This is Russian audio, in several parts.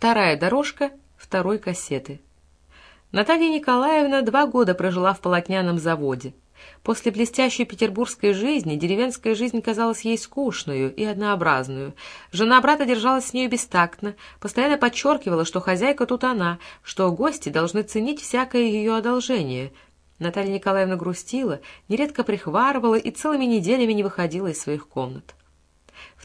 Вторая дорожка второй кассеты. Наталья Николаевна два года прожила в полотняном заводе. После блестящей петербургской жизни деревенская жизнь казалась ей скучную и однообразную. Жена брата держалась с нею бестактно, постоянно подчеркивала, что хозяйка тут она, что гости должны ценить всякое ее одолжение. Наталья Николаевна грустила, нередко прихварывала и целыми неделями не выходила из своих комнат.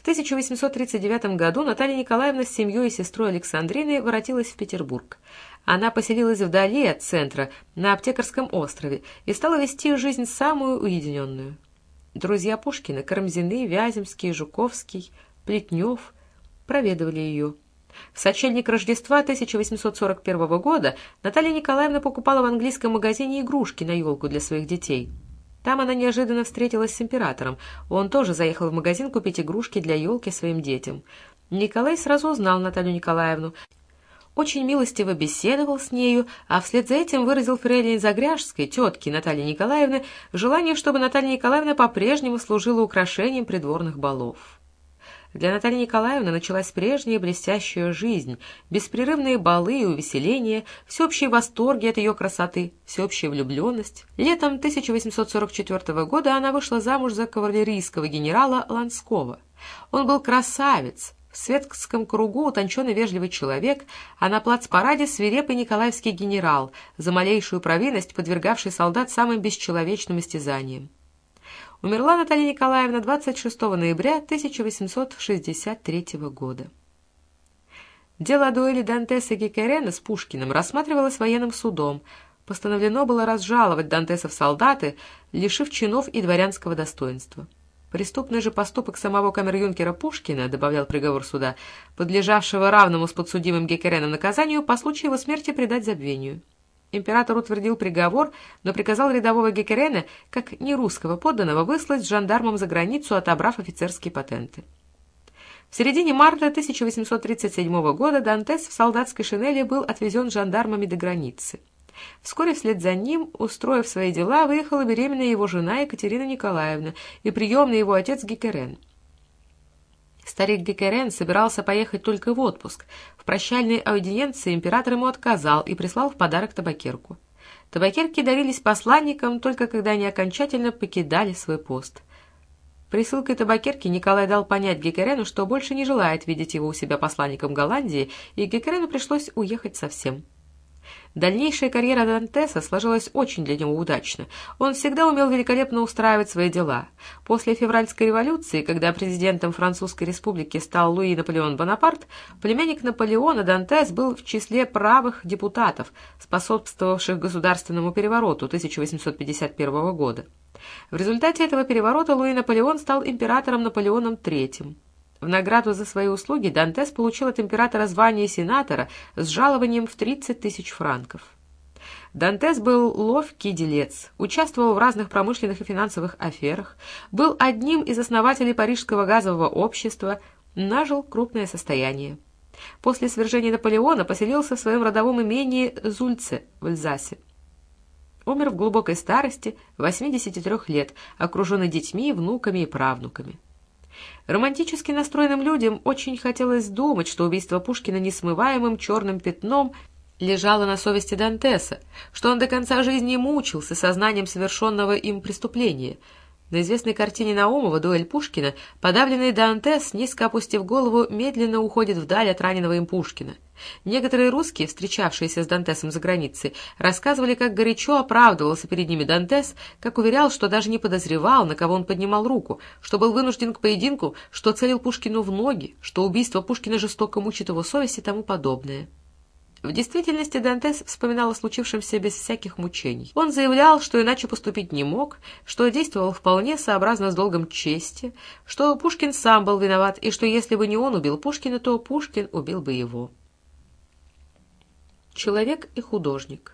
В 1839 году Наталья Николаевна с семьей и сестрой Александриной воротилась в Петербург. Она поселилась вдали от центра, на Аптекарском острове, и стала вести жизнь самую уединенную. Друзья Пушкина, Карамзины, Вяземский, Жуковский, Плетнев проведывали ее. В сочельник Рождества 1841 года Наталья Николаевна покупала в английском магазине игрушки на елку для своих детей. Там она неожиданно встретилась с императором. Он тоже заехал в магазин купить игрушки для елки своим детям. Николай сразу узнал Наталью Николаевну очень милостиво беседовал с нею, а вслед за этим выразил фрейлин Загряжской, тетке Натальи Николаевны, желание, чтобы Наталья Николаевна по-прежнему служила украшением придворных балов. Для Натальи Николаевны началась прежняя блестящая жизнь, беспрерывные балы и увеселения, всеобщие восторги от ее красоты, всеобщая влюбленность. Летом 1844 года она вышла замуж за кавалерийского генерала Ланского. Он был красавец, в светском кругу утонченный вежливый человек, а на плацпараде свирепый николаевский генерал, за малейшую провинность подвергавший солдат самым бесчеловечным истязаниям. Умерла Наталья Николаевна 26 ноября 1863 года. Дело о дуэли Дантеса и Геккерена с Пушкиным рассматривалось военным судом. Постановлено было разжаловать Дантеса в солдаты, лишив чинов и дворянского достоинства. Преступный же поступок самого камер-юнкера Пушкина, добавлял приговор суда, подлежавшего равному с подсудимым Геккереном наказанию, по случаю его смерти предать забвению. Император утвердил приговор, но приказал рядового Геккерена, как нерусского подданного, выслать с жандармом за границу, отобрав офицерские патенты. В середине марта 1837 года Дантес в солдатской шинели был отвезен жандармами до границы. Вскоре вслед за ним, устроив свои дела, выехала беременная его жена Екатерина Николаевна и приемный его отец Гекерен. Старик Гекерен собирался поехать только в отпуск. В прощальной аудиенции император ему отказал и прислал в подарок табакерку. Табакерки дарились посланникам только когда они окончательно покидали свой пост. Присылкой табакерки Николай дал понять Гекерену, что больше не желает видеть его у себя посланником Голландии, и Гекерену пришлось уехать совсем. Дальнейшая карьера Дантеса сложилась очень для него удачно. Он всегда умел великолепно устраивать свои дела. После февральской революции, когда президентом Французской республики стал Луи Наполеон Бонапарт, племянник Наполеона Дантес был в числе правых депутатов, способствовавших государственному перевороту 1851 года. В результате этого переворота Луи Наполеон стал императором Наполеоном III. В награду за свои услуги Дантес получил от императора звание сенатора с жалованием в 30 тысяч франков. Дантес был ловкий делец, участвовал в разных промышленных и финансовых аферах, был одним из основателей Парижского газового общества, нажил крупное состояние. После свержения Наполеона поселился в своем родовом имении Зульце в Эльзасе. Умер в глубокой старости, 83 лет, окруженный детьми, внуками и правнуками. Романтически настроенным людям очень хотелось думать, что убийство Пушкина несмываемым черным пятном лежало на совести Дантеса, что он до конца жизни мучился сознанием совершенного им преступления — на известной картине Наумова «Дуэль Пушкина» подавленный Дантес, низко опустив голову, медленно уходит вдаль от раненого им Пушкина. Некоторые русские, встречавшиеся с Дантесом за границей, рассказывали, как горячо оправдывался перед ними Дантес, как уверял, что даже не подозревал, на кого он поднимал руку, что был вынужден к поединку, что целил Пушкину в ноги, что убийство Пушкина жестоко мучит его совесть и тому подобное. В действительности Дантес вспоминал о случившемся без всяких мучений. Он заявлял, что иначе поступить не мог, что действовал вполне сообразно с долгом чести, что Пушкин сам был виноват, и что если бы не он убил Пушкина, то Пушкин убил бы его. Человек и художник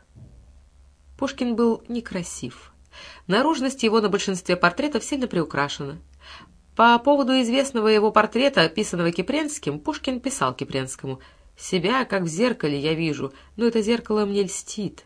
Пушкин был некрасив. Наружность его на большинстве портретов сильно приукрашена. По поводу известного его портрета, описанного Кипренским, Пушкин писал Кипренскому – себя, как в зеркале, я вижу, но это зеркало мне льстит.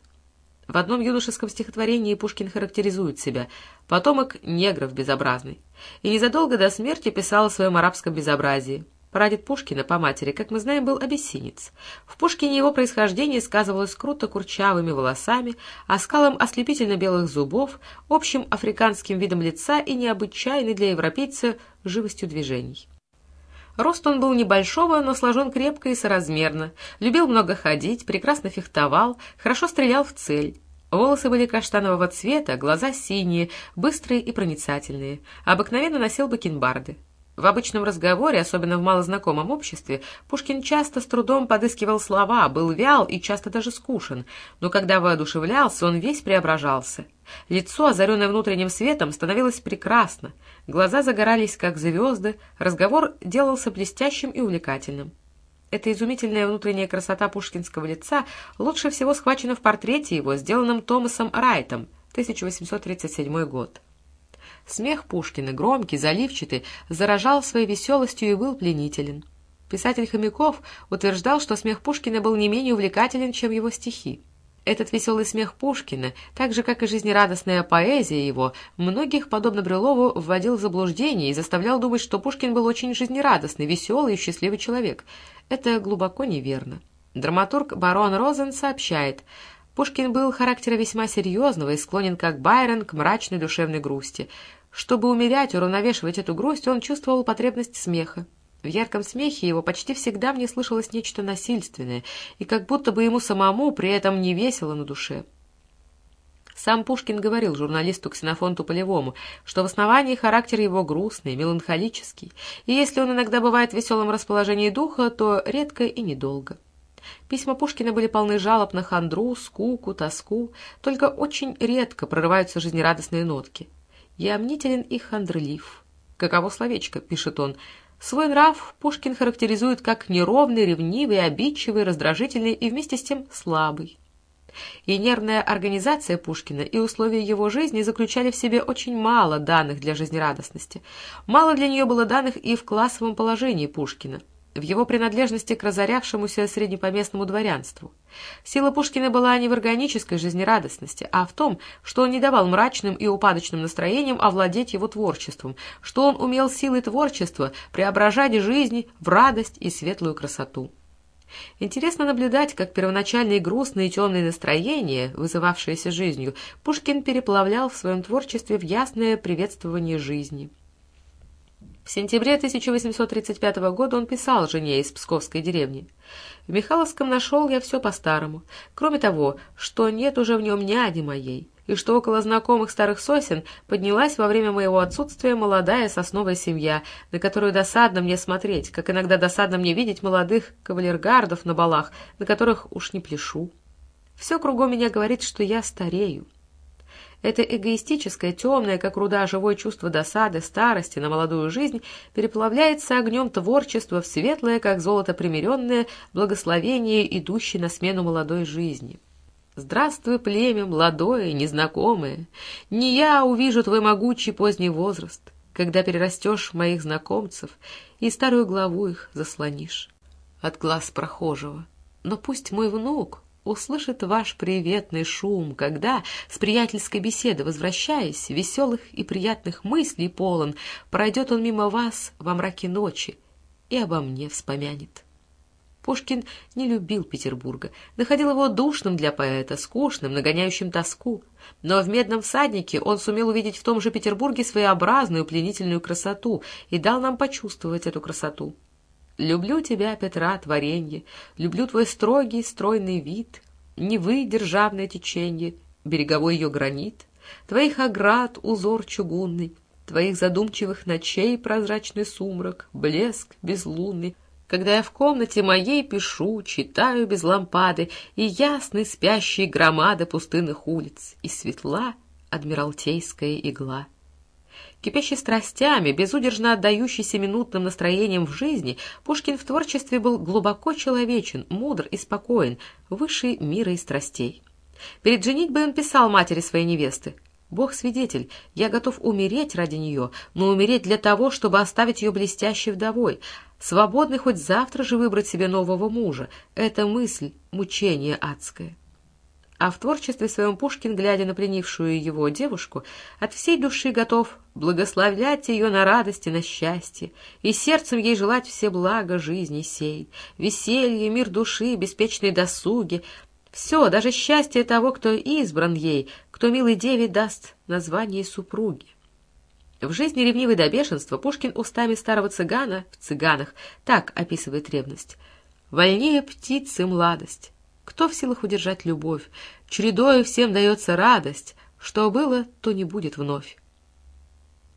В одном юношеском стихотворении Пушкин характеризует себя «потомок негров безобразный» и незадолго до смерти писал о своем арабском безобразии. Прадед Пушкина по матери, как мы знаем, был абиссинец. В Пушкине его происхождение сказывалось круто курчавыми волосами, оскалом ослепительно-белых зубов, общим африканским видом лица и необычайной для европейца живостью движений. Рост он был небольшого, но сложен крепко и соразмерно, любил много ходить, прекрасно фехтовал, хорошо стрелял в цель. Волосы были каштанового цвета, глаза синие, быстрые и проницательные. Обыкновенно носил бакенбарды. В обычном разговоре, особенно в малознакомом обществе, Пушкин часто с трудом подыскивал слова, был вял и часто даже скушен, но когда воодушевлялся, он весь преображался. Лицо, озаренное внутренним светом, становилось прекрасно, глаза загорались, как звезды, разговор делался блестящим и увлекательным. Эта изумительная внутренняя красота пушкинского лица лучше всего схвачена в портрете его, сделанном Томасом Райтом, 1837 год. Смех Пушкина, громкий, заливчатый, заражал своей веселостью и был пленителен. Писатель Хомяков утверждал, что смех Пушкина был не менее увлекателен, чем его стихи. Этот веселый смех Пушкина, так же, как и жизнерадостная поэзия его, многих, подобно Брюлову, вводил в заблуждение и заставлял думать, что Пушкин был очень жизнерадостный, веселый и счастливый человек. Это глубоко неверно. Драматург барон Розен сообщает, Пушкин был характера весьма серьезного и склонен, как Байрон, к мрачной душевной грусти. Чтобы умерять, уравновешивать эту грусть, он чувствовал потребность смеха. В ярком смехе его почти всегда мне слышалось нечто насильственное, и как будто бы ему самому при этом не весело на душе. Сам Пушкин говорил журналисту Ксенофонту Полевому, что в основании характер его грустный, меланхолический, и если он иногда бывает в веселом расположении духа, то редко и недолго. Письма Пушкина были полны жалоб на хандру, скуку, тоску, только очень редко прорываются жизнерадостные нотки. «Я мнителен и хандролив». «Каково словечко?» — пишет он. Свой нрав Пушкин характеризует как неровный, ревнивый, обидчивый, раздражительный и вместе с тем слабый. И нервная организация Пушкина и условия его жизни заключали в себе очень мало данных для жизнерадостности. Мало для нее было данных и в классовом положении Пушкина в его принадлежности к разорявшемуся среднепоместному дворянству. Сила Пушкина была не в органической жизнерадостности, а в том, что он не давал мрачным и упадочным настроениям овладеть его творчеством, что он умел силой творчества преображать жизнь в радость и светлую красоту. Интересно наблюдать, как первоначальные грустные и темные настроения, вызывавшиеся жизнью, Пушкин переплавлял в своем творчестве в ясное приветствование жизни. В сентябре 1835 года он писал жене из псковской деревни. «В Михайловском нашел я все по-старому. Кроме того, что нет уже в нем няни моей, и что около знакомых старых сосен поднялась во время моего отсутствия молодая сосновая семья, на которую досадно мне смотреть, как иногда досадно мне видеть молодых кавалергардов на балах, на которых уж не пляшу. Все кругом меня говорит, что я старею. Это эгоистическое, темное, как руда, живое чувство досады, старости на молодую жизнь переплавляется огнем творчества в светлое, как золото примиренное, благословение, идущее на смену молодой жизни. Здравствуй, племя, молодое, незнакомое. Не я увижу твой могучий поздний возраст, когда перерастешь моих знакомцев и старую главу их заслонишь от глаз прохожего. Но пусть мой внук, услышит ваш приветный шум, когда, с приятельской беседы возвращаясь, веселых и приятных мыслей полон, пройдет он мимо вас во мраке ночи и обо мне вспомянет. Пушкин не любил Петербурга, находил его душным для поэта, скучным, нагоняющим тоску. Но в «Медном всаднике» он сумел увидеть в том же Петербурге своеобразную пленительную красоту и дал нам почувствовать эту красоту. Люблю тебя, Петра, творенье, люблю твой строгий, стройный вид, Невы, державное теченье, береговой ее гранит, твоих оград узор чугунный, твоих задумчивых ночей прозрачный сумрак, блеск безлунный, когда я в комнате моей пишу, читаю без лампады, и ясны спящие громады пустынных улиц, и светла адмиралтейская игла. Кипящий страстями, безудержно отдающийся минутным настроением в жизни, Пушкин в творчестве был глубоко человечен, мудр и спокоен, выше мира и страстей. Перед женитьбой он писал матери своей невесты, «Бог свидетель, я готов умереть ради нее, но умереть для того, чтобы оставить ее блестящей вдовой, свободной хоть завтра же выбрать себе нового мужа. Это мысль, мучение адское». А в творчестве своем Пушкин, глядя на пленившую его девушку, от всей души готов благословлять ее на радости, на счастье, и сердцем ей желать все блага жизни сей, веселье, мир души, беспечные досуги, все, даже счастье того, кто избран ей, кто милой деве даст название супруги. В жизни ревнивой до бешенства Пушкин устами старого цыгана в «Цыганах» так описывает ревность. «Вольнее птицы младость, кто в силах удержать любовь? Чередою всем дается радость. Что было, то не будет вновь.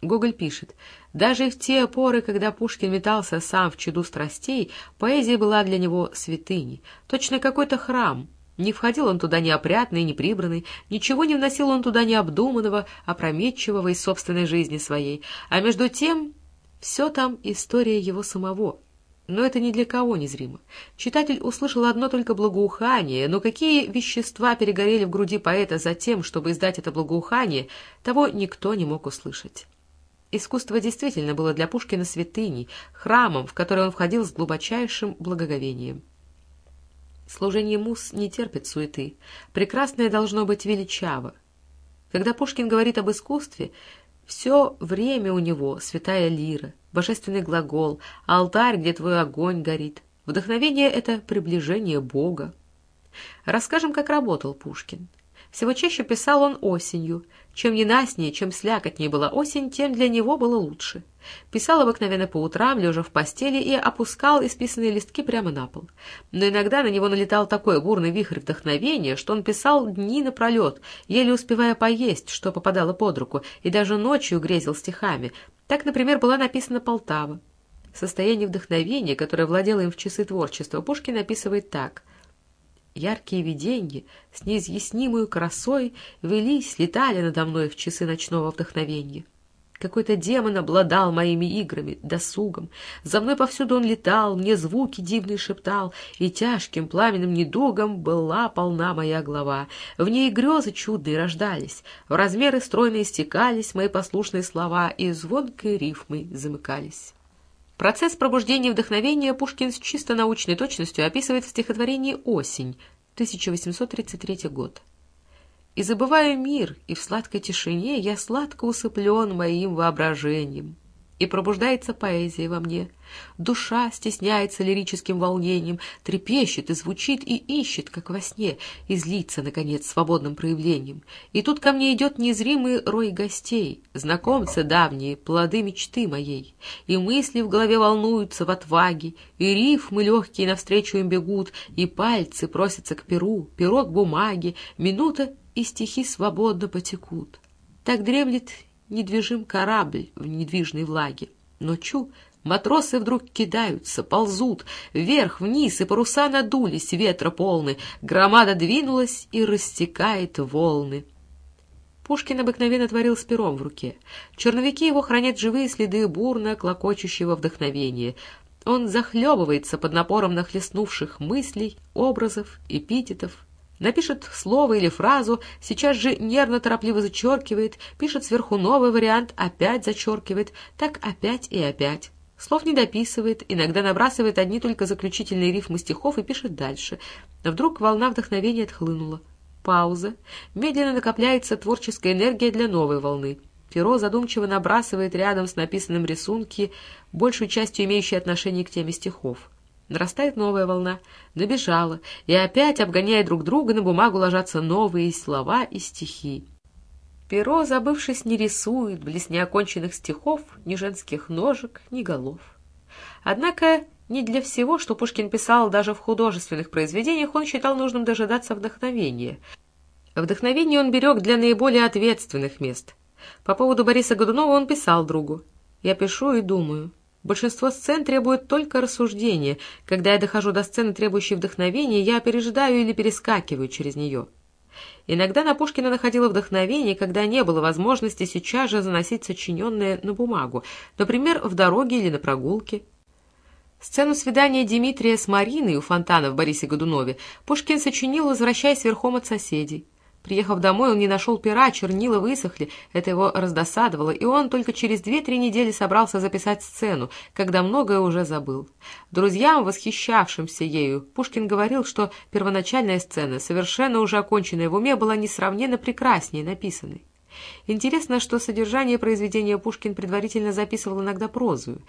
Гоголь пишет, даже в те поры, когда Пушкин метался сам в чуду страстей, поэзия была для него святыней, точно какой-то храм. Не входил он туда неопрятный, неприбранный, ничего не вносил он туда необдуманного, опрометчивого из собственной жизни своей, а между тем все там история его самого — но это ни для кого не зримо. Читатель услышал одно только благоухание, но какие вещества перегорели в груди поэта за тем, чтобы издать это благоухание, того никто не мог услышать. Искусство действительно было для Пушкина святыней, храмом, в который он входил с глубочайшим благоговением. Служение мус не терпит суеты. Прекрасное должно быть величаво. Когда Пушкин говорит об искусстве, все время у него святая лира, божественный глагол, алтарь, где твой огонь горит. Вдохновение — это приближение Бога. Расскажем, как работал Пушкин. Всего чаще писал он осенью. Чем ненастнее, чем слякотнее была осень, тем для него было лучше. Писал обыкновенно по утрам, лежа в постели, и опускал исписанные листки прямо на пол. Но иногда на него налетал такой бурный вихрь вдохновения, что он писал дни напролет, еле успевая поесть, что попадало под руку, и даже ночью грезил стихами. Так, например, была написана «Полтава». Состояние вдохновения, которое владело им в часы творчества, Пушкин описывает так — Яркие виденья с неизъяснимой красой велись, летали надо мной в часы ночного вдохновения. Какой-то демон обладал моими играми, досугом. За мной повсюду он летал, мне звуки дивные шептал, и тяжким пламенным недугом была полна моя голова. В ней грезы чудные рождались, в размеры стройно истекались мои послушные слова, и звонкой рифмой замыкались. Процесс пробуждения вдохновения Пушкин с чисто научной точностью описывает в стихотворении «Осень», 1833 год. «И забываю мир, и в сладкой тишине я сладко усыплен моим воображением» и пробуждается поэзия во мне. Душа стесняется лирическим волнением, трепещет и звучит и ищет, как во сне, и злится, наконец, свободным проявлением. И тут ко мне идет незримый рой гостей, знакомцы давние, плоды мечты моей. И мысли в голове волнуются в отваге, и рифмы легкие навстречу им бегут, и пальцы просятся к перу, перо к бумаге, минута и стихи свободно потекут. Так дремлет недвижим корабль в недвижной влаге. Но чу, матросы вдруг кидаются, ползут, вверх-вниз, и паруса надулись, ветра полны, громада двинулась и растекает волны. Пушкин обыкновенно творил с пером в руке. Черновики его хранят живые следы бурно клокочущего вдохновения. Он захлебывается под напором нахлестнувших мыслей, образов, эпитетов, Напишет слово или фразу, сейчас же нервно-торопливо зачеркивает, пишет сверху новый вариант, опять зачеркивает, так опять и опять. Слов не дописывает, иногда набрасывает одни только заключительные рифмы стихов и пишет дальше. Вдруг волна вдохновения отхлынула. Пауза. Медленно накопляется творческая энергия для новой волны. Перо задумчиво набрасывает рядом с написанным рисунки, большую частью имеющие отношение к теме стихов. Нарастает новая волна, набежала, и опять, обгоняя друг друга, на бумагу ложатся новые слова и стихи. Перо, забывшись, не рисует, близ неоконченных стихов, ни женских ножек, ни голов. Однако не для всего, что Пушкин писал даже в художественных произведениях, он считал нужным дожидаться вдохновения. Вдохновение он берег для наиболее ответственных мест. По поводу Бориса Годунова он писал другу. «Я пишу и думаю. Большинство сцен требует только рассуждения. Когда я дохожу до сцены, требующей вдохновения, я пережидаю или перескакиваю через нее. Иногда на Пушкина находило вдохновение, когда не было возможности сейчас же заносить сочиненное на бумагу, например, в дороге или на прогулке. Сцену свидания Дмитрия с Мариной у фонтана в Борисе Годунове Пушкин сочинил, возвращаясь верхом от соседей. Приехав домой, он не нашел пера, чернила высохли, это его раздосадовало, и он только через две-три недели собрался записать сцену, когда многое уже забыл. Друзьям, восхищавшимся ею, Пушкин говорил, что первоначальная сцена, совершенно уже оконченная в уме, была несравненно прекраснее написанной. Интересно, что содержание произведения Пушкин предварительно записывал иногда прозою.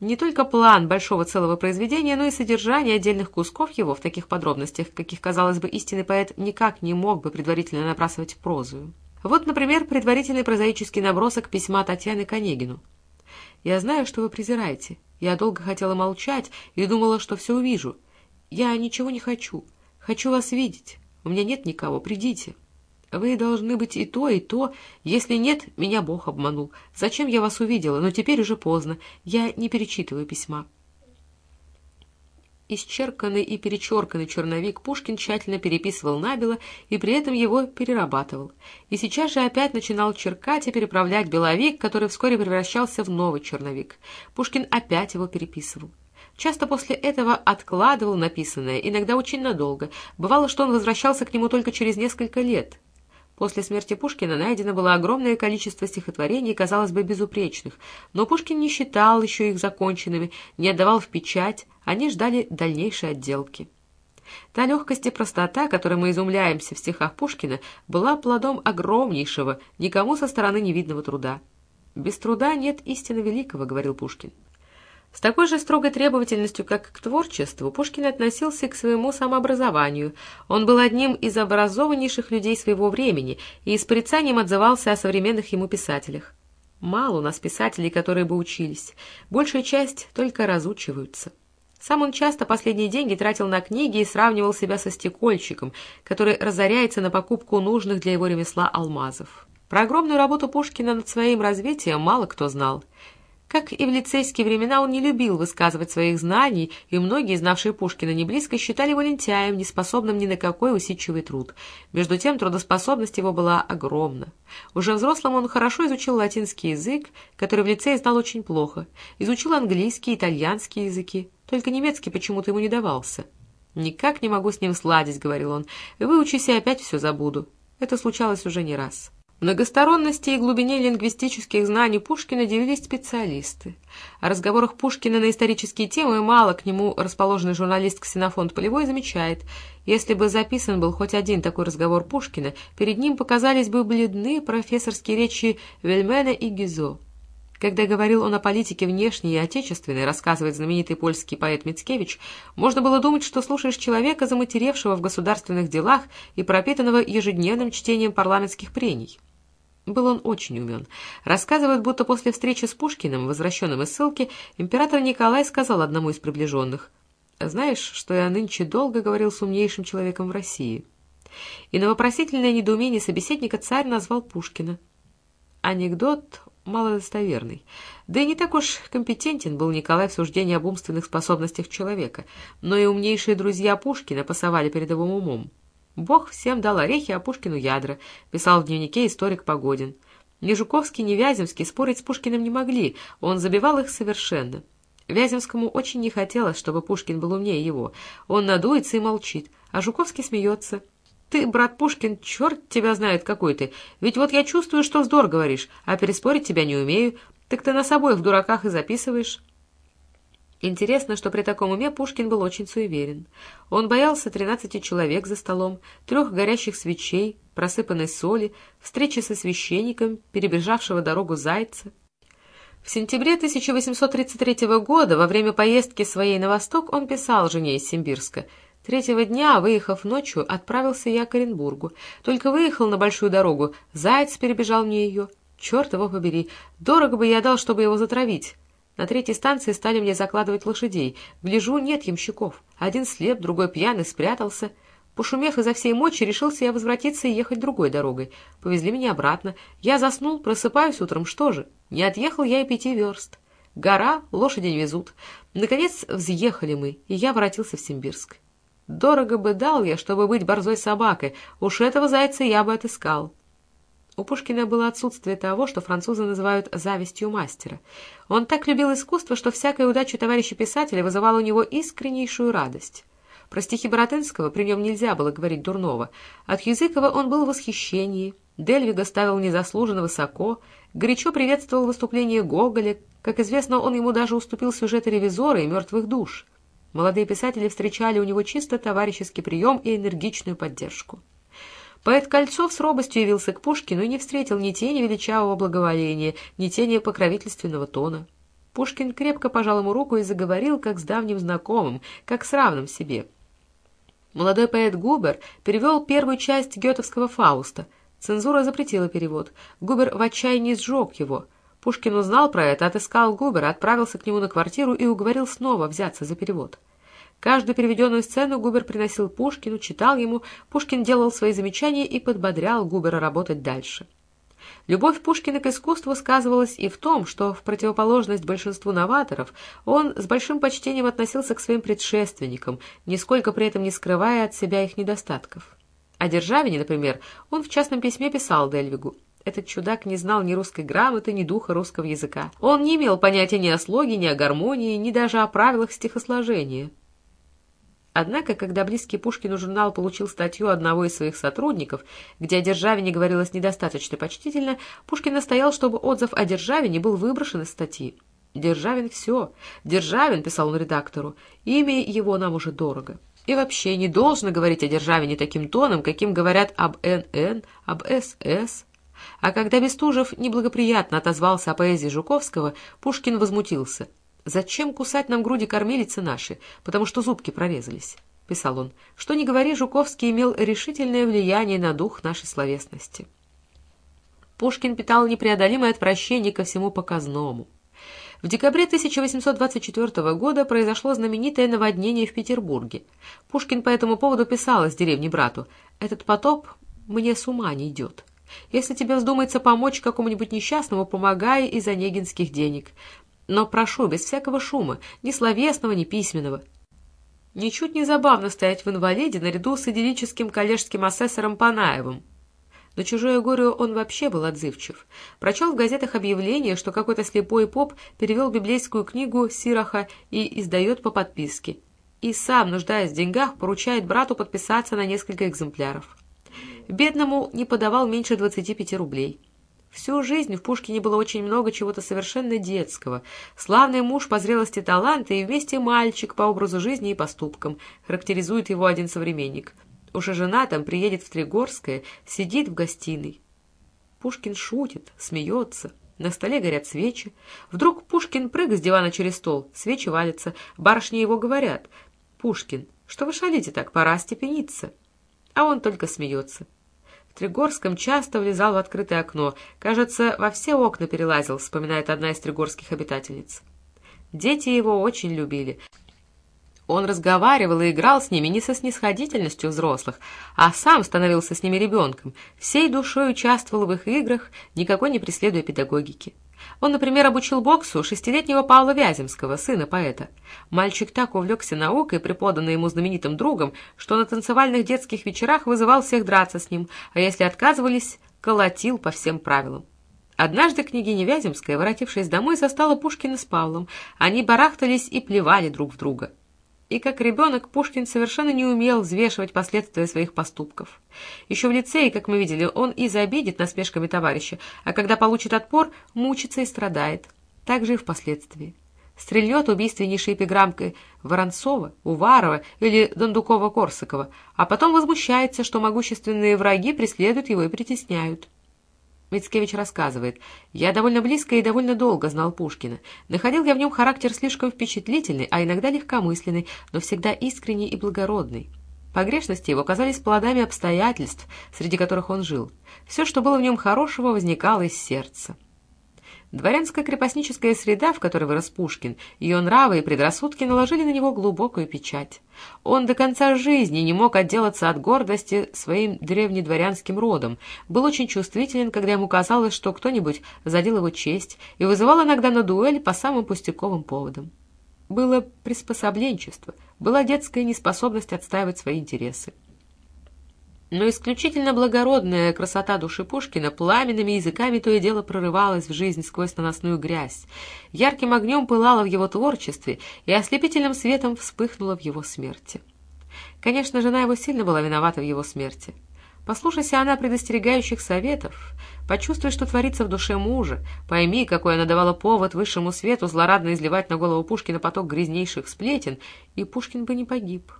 Не только план большого целого произведения, но и содержание отдельных кусков его в таких подробностях, каких, казалось бы, истинный поэт никак не мог бы предварительно набрасывать прозою. Вот, например, предварительный прозаический набросок письма Татьяны Конегину. «Я знаю, что вы презираете. Я долго хотела молчать и думала, что все увижу. Я ничего не хочу. Хочу вас видеть. У меня нет никого. Придите». Вы должны быть и то, и то. Если нет, меня Бог обманул. Зачем я вас увидела? Но теперь уже поздно. Я не перечитываю письма. Исчерканный и перечерканный черновик Пушкин тщательно переписывал набело и при этом его перерабатывал. И сейчас же опять начинал черкать и переправлять беловик, который вскоре превращался в новый черновик. Пушкин опять его переписывал. Часто после этого откладывал написанное, иногда очень надолго. Бывало, что он возвращался к нему только через несколько лет. После смерти Пушкина найдено было огромное количество стихотворений, казалось бы, безупречных, но Пушкин не считал еще их законченными, не отдавал в печать, они ждали дальнейшей отделки. Та легкость и простота, которой мы изумляемся в стихах Пушкина, была плодом огромнейшего, никому со стороны невидного труда. «Без труда нет истины великого», — говорил Пушкин. С такой же строгой требовательностью, как к творчеству, Пушкин относился к своему самообразованию. Он был одним из образованнейших людей своего времени и с порицанием отзывался о современных ему писателях. Мало у нас писателей, которые бы учились. Большая часть только разучиваются. Сам он часто последние деньги тратил на книги и сравнивал себя со стекольщиком, который разоряется на покупку нужных для его ремесла алмазов. Про огромную работу Пушкина над своим развитием мало кто знал. Как и в лицейские времена, он не любил высказывать своих знаний, и многие, знавшие Пушкина не близко, считали его лентяем, неспособным ни на какой усидчивый труд. Между тем, трудоспособность его была огромна. Уже взрослым он хорошо изучил латинский язык, который в лицее знал очень плохо, изучил английский, итальянский языки, только немецкий почему-то ему не давался. «Никак не могу с ним сладить», — говорил он, — «выучусь и опять все забуду». Это случалось уже не раз. Многосторонности и глубине лингвистических знаний Пушкина дивились специалисты. О разговорах Пушкина на исторические темы мало к нему расположенный журналист Ксенофонт Полевой замечает. Если бы записан был хоть один такой разговор Пушкина, перед ним показались бы бледны профессорские речи Вельмена и Гизо. Когда говорил он о политике внешней и отечественной, рассказывает знаменитый польский поэт Мицкевич, можно было думать, что слушаешь человека, заматеревшего в государственных делах и пропитанного ежедневным чтением парламентских прений. Был он очень умен. Рассказывают, будто после встречи с Пушкиным, возвращенным из ссылки, император Николай сказал одному из приближенных, «Знаешь, что я нынче долго говорил с умнейшим человеком в России?» И на вопросительное недоумение собеседника царь назвал Пушкина. Анекдот малодостоверный. Да и не так уж компетентен был Николай в суждении об умственных способностях человека, но и умнейшие друзья Пушкина пасовали перед его умом. «Бог всем дал орехи, а Пушкину ядра», — писал в дневнике историк Погодин. Ни Жуковский, ни Вяземский спорить с Пушкиным не могли, он забивал их совершенно. Вяземскому очень не хотелось, чтобы Пушкин был умнее его. Он надуется и молчит, а Жуковский смеется. «Ты, брат Пушкин, черт тебя знает какой ты, ведь вот я чувствую, что вздор говоришь, а переспорить тебя не умею, так ты нас обоих в дураках и записываешь». Интересно, что при таком уме Пушкин был очень суеверен. Он боялся тринадцати человек за столом, трех горящих свечей, просыпанной соли, встречи со священником, перебежавшего дорогу зайца. В сентябре 1833 года, во время поездки своей на восток, он писал жене из Симбирска. Третьего дня, выехав ночью, отправился я к Оренбургу. Только выехал на большую дорогу, заяц перебежал мне ее. Черт его побери, дорого бы я дал, чтобы его затравить. На третьей станции стали мне закладывать лошадей. Гляжу, нет ямщиков. Один слеп, другой пьяный, спрятался. Пошумев изо всей мочи, решился я возвратиться и ехать другой дорогой. Повезли меня обратно. Я заснул, просыпаюсь утром, что же? Не отъехал я и пяти верст. Гора, лошади не везут. Наконец взъехали мы, и я воротился в Симбирск. Дорого бы дал я, чтобы быть борзой собакой. Уж этого зайца я бы отыскал. У Пушкина было отсутствие того, что французы называют «завистью мастера». Он так любил искусство, что всякая удача товарища писателя вызывала у него искреннейшую радость. Про стихи Боротынского при нем нельзя было говорить дурного. От Языкова он был в восхищении. Дельвига ставил незаслуженно высоко, горячо приветствовал выступление Гоголя. Как известно, он ему даже уступил сюжеты «Ревизора» и «Мертвых душ». Молодые писатели встречали у него чисто товарищеский прием и энергичную поддержку. Поэт Кольцов с робостью явился к Пушкину и не встретил ни тени величавого благоволения, ни тени покровительственного тона. Пушкин крепко пожал ему руку и заговорил, как с давним знакомым, как с равным себе. Молодой поэт Губер перевел первую часть гетовского «Фауста». Цензура запретила перевод. Губер в отчаянии сжег его. Пушкин узнал про это, отыскал Губера, отправился к нему на квартиру и уговорил снова взяться за перевод. Каждую переведенную сцену Губер приносил Пушкину, читал ему, Пушкин делал свои замечания и подбодрял Губера работать дальше. Любовь Пушкина к искусству сказывалась и в том, что, в противоположность большинству новаторов, он с большим почтением относился к своим предшественникам, нисколько при этом не скрывая от себя их недостатков. О Державине, например, он в частном письме писал Дельвигу. Этот чудак не знал ни русской грамоты, ни духа русского языка. Он не имел понятия ни о слоге, ни о гармонии, ни даже о правилах стихосложения. Однако, когда близкий Пушкину журнал получил статью одного из своих сотрудников, где о Державине говорилось недостаточно почтительно, Пушкин настоял, чтобы отзыв о Державине был выброшен из статьи. «Державин все. Державин», — писал он редактору, — «имя его нам уже дорого. И вообще не должно говорить о Державине таким тоном, каким говорят об НН, об СС». А когда Бестужев неблагоприятно отозвался о поэзии Жуковского, Пушкин возмутился — «Зачем кусать нам груди кормилицы наши? Потому что зубки прорезались», — писал он. «Что ни говори, Жуковский имел решительное влияние на дух нашей словесности». Пушкин питал непреодолимое отвращение ко всему показному. В декабре 1824 года произошло знаменитое наводнение в Петербурге. Пушкин по этому поводу писал из деревни брату «Этот потоп мне с ума не идет». Если тебе вздумается помочь какому-нибудь несчастному, помогай из онегинских денег но прошу, без всякого шума, ни словесного, ни письменного. Ничуть не забавно стоять в инвалиде наряду с идиллическим коллежским асессором Панаевым. На чужое горе он вообще был отзывчив. Прочел в газетах объявление, что какой-то слепой поп перевел библейскую книгу Сираха и издает по подписке. И сам, нуждаясь в деньгах, поручает брату подписаться на несколько экземпляров. Бедному не подавал меньше 25 рублей. Всю жизнь в Пушкине было очень много чего-то совершенно детского. Славный муж по зрелости таланта и вместе мальчик по образу жизни и поступкам, характеризует его один современник. Уже жена там приедет в Тригорское, сидит в гостиной. Пушкин шутит, смеется. На столе горят свечи. Вдруг Пушкин прыгает с дивана через стол, свечи валятся. Барышни его говорят. «Пушкин, что вы шалите так? Пора степениться». А он только смеется. Тригорском часто влезал в открытое окно. Кажется, во все окна перелазил, вспоминает одна из тригорских обитательниц. Дети его очень любили. Он разговаривал и играл с ними не со снисходительностью взрослых, а сам становился с ними ребенком, всей душой участвовал в их играх, никакой не преследуя педагогики. Он, например, обучил боксу шестилетнего Павла Вяземского, сына поэта. Мальчик так увлекся наукой, преподанной ему знаменитым другом, что на танцевальных детских вечерах вызывал всех драться с ним, а если отказывались, колотил по всем правилам. Однажды княгиня Вяземская, воротившись домой, застала Пушкина с Павлом. Они барахтались и плевали друг в друга и как ребенок Пушкин совершенно не умел взвешивать последствия своих поступков. Еще в лицее, как мы видели, он и забидит насмешками товарища, а когда получит отпор, мучится и страдает. Так же и впоследствии. Стрельнет убийственнейшей эпиграммкой Воронцова, Уварова или Дондукова-Корсакова, а потом возмущается, что могущественные враги преследуют его и притесняют. Мицкевич рассказывает, «Я довольно близко и довольно долго знал Пушкина. Находил я в нем характер слишком впечатлительный, а иногда легкомысленный, но всегда искренний и благородный. Погрешности его казались плодами обстоятельств, среди которых он жил. Все, что было в нем хорошего, возникало из сердца. Дворянская крепостническая среда, в которой вырос Пушкин, ее нравы и предрассудки наложили на него глубокую печать. Он до конца жизни не мог отделаться от гордости своим древнедворянским родом, был очень чувствителен, когда ему казалось, что кто-нибудь задел его честь, и вызывал иногда на дуэль по самым пустяковым поводам. Было приспособленчество, была детская неспособность отстаивать свои интересы. Но исключительно благородная красота души Пушкина пламенными языками то и дело прорывалась в жизнь сквозь наносную грязь, ярким огнем пылала в его творчестве и ослепительным светом вспыхнула в его смерти. Конечно, жена его сильно была виновата в его смерти. Послушайся она предостерегающих советов, почувствуй, что творится в душе мужа, пойми, какой она давала повод высшему свету злорадно изливать на голову Пушкина поток грязнейших сплетен, и Пушкин бы не погиб.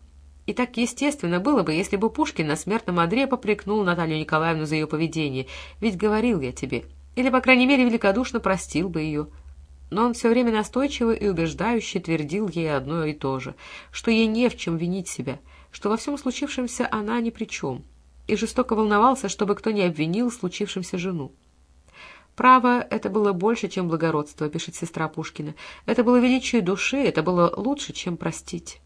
И так естественно было бы, если бы Пушкин на смертном одре попрекнул Наталью Николаевну за ее поведение, ведь говорил я тебе, или, по крайней мере, великодушно простил бы ее. Но он все время настойчиво и убеждающе твердил ей одно и то же, что ей не в чем винить себя, что во всем случившемся она ни при чем — и жестоко волновался, чтобы кто не обвинил случившимся жену. «Право, это было больше, чем благородство», — пишет сестра Пушкина. «Это было величие души, это было лучше, чем простить».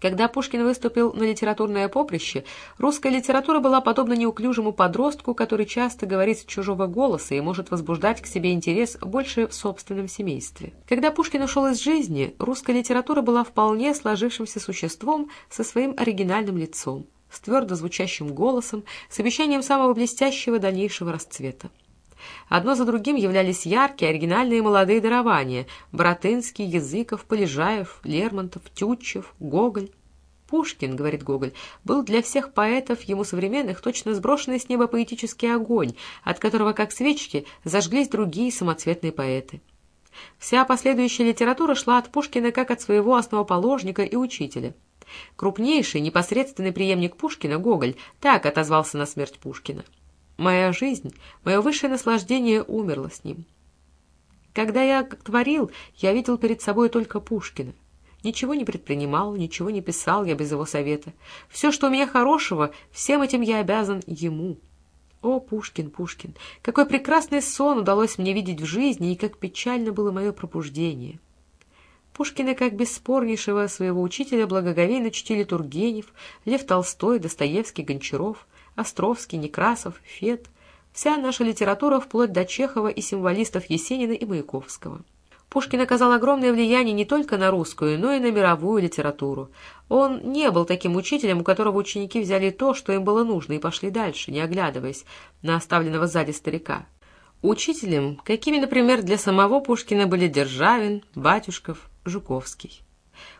Когда Пушкин выступил на литературное поприще, русская литература была подобна неуклюжему подростку, который часто говорит с чужого голоса и может возбуждать к себе интерес больше в собственном семействе. Когда Пушкин ушел из жизни, русская литература была вполне сложившимся существом со своим оригинальным лицом с твердо звучащим голосом, с обещанием самого блестящего дальнейшего расцвета. Одно за другим являлись яркие, оригинальные молодые дарования – Боротынский, Языков, Полежаев, Лермонтов, Тютчев, Гоголь. Пушкин, говорит Гоголь, был для всех поэтов ему современных точно сброшенный с неба поэтический огонь, от которого, как свечки, зажглись другие самоцветные поэты. Вся последующая литература шла от Пушкина как от своего основоположника и учителя – Крупнейший, непосредственный преемник Пушкина, Гоголь, так отозвался на смерть Пушкина. «Моя жизнь, мое высшее наслаждение умерло с ним. Когда я творил, я видел перед собой только Пушкина. Ничего не предпринимал, ничего не писал я без его совета. Все, что у меня хорошего, всем этим я обязан ему». О, Пушкин, Пушкин, какой прекрасный сон удалось мне видеть в жизни, и как печально было мое пробуждение. Пушкина как бесспорнейшего своего учителя благоговейно чтили Тургенев, Лев Толстой, Достоевский, Гончаров, Островский, Некрасов, Фет. Вся наша литература вплоть до Чехова и символистов Есенина и Маяковского. Пушкин оказал огромное влияние не только на русскую, но и на мировую литературу. Он не был таким учителем, у которого ученики взяли то, что им было нужно, и пошли дальше, не оглядываясь на оставленного сзади старика. Учителем, какими, например, для самого Пушкина были Державин, Батюшков, Жуковский.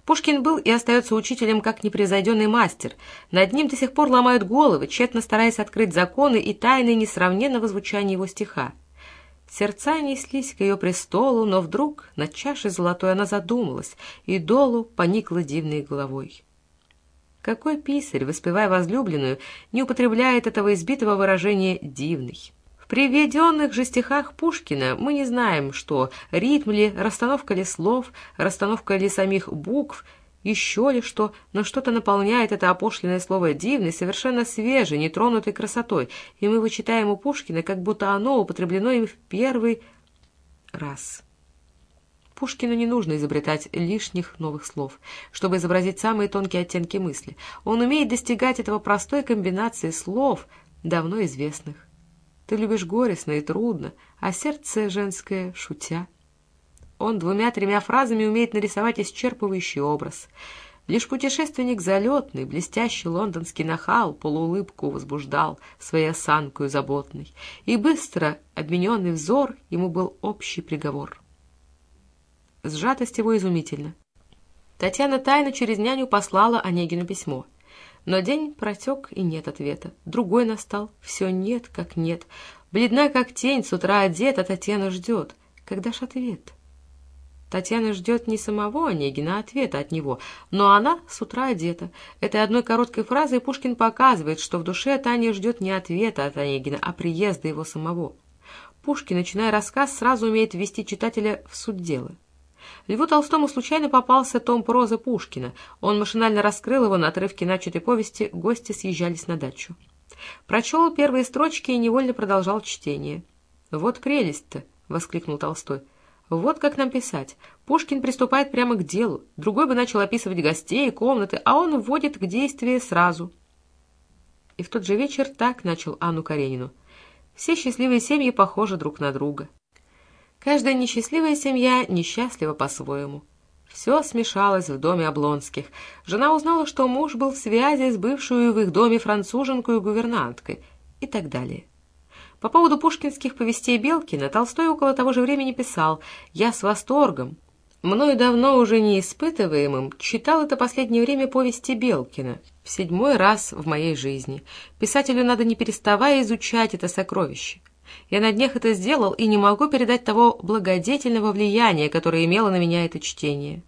Пушкин был и остается учителем как непревзойденный мастер. Над ним до сих пор ломают головы, тщетно стараясь открыть законы и тайны несравненного звучания его стиха. Сердца неслись к ее престолу, но вдруг над чашей золотой она задумалась, и долу поникла дивной головой. Какой писарь, воспевая возлюбленную, не употребляет этого избитого выражения «дивный»? В приведенных же стихах Пушкина мы не знаем, что ритм ли, расстановка ли слов, расстановка ли самих букв, еще ли что, но что-то наполняет это опошленное слово «дивный» совершенно свежей, нетронутой красотой, и мы вычитаем у Пушкина, как будто оно употреблено им в первый раз. Пушкину не нужно изобретать лишних новых слов, чтобы изобразить самые тонкие оттенки мысли. Он умеет достигать этого простой комбинации слов, давно известных. Ты любишь горестно и трудно, а сердце женское — шутя. Он двумя-тремя фразами умеет нарисовать исчерпывающий образ. Лишь путешественник залетный, блестящий лондонский нахал полуулыбку возбуждал своей осанкою заботной, и быстро обмененный взор ему был общий приговор. Сжатость его изумительна. Татьяна тайно через няню послала Онегину письмо — но день протек, и нет ответа. Другой настал, все нет, как нет. Бледна, как тень, с утра одета, Татьяна ждет. Когда ж ответ? Татьяна ждет не самого Онегина, а ответа от него, но она с утра одета. Этой одной короткой фразой Пушкин показывает, что в душе Таня ждет не ответа от Онегина, а приезда его самого. Пушкин, начиная рассказ, сразу умеет ввести читателя в суть дела. Льву Толстому случайно попался том прозы Пушкина. Он машинально раскрыл его на отрывке начатой повести «Гости съезжались на дачу». Прочел первые строчки и невольно продолжал чтение. «Вот прелесть-то!» — воскликнул Толстой. «Вот как нам писать. Пушкин приступает прямо к делу. Другой бы начал описывать гостей, комнаты, а он вводит к действию сразу». И в тот же вечер так начал Анну Каренину. Все счастливые семьи похожи друг на друга. Каждая несчастливая семья несчастлива по-своему. Все смешалось в доме Облонских. Жена узнала, что муж был в связи с бывшую в их доме француженкой и гувернанткой и так далее. По поводу пушкинских повестей Белкина Толстой около того же времени писал «Я с восторгом, мною давно уже не испытываемым, читал это последнее время повести Белкина. В седьмой раз в моей жизни. Писателю надо не переставая изучать это сокровище. Я на днях это сделал и не могу передать того благодетельного влияния, которое имело на меня это чтение.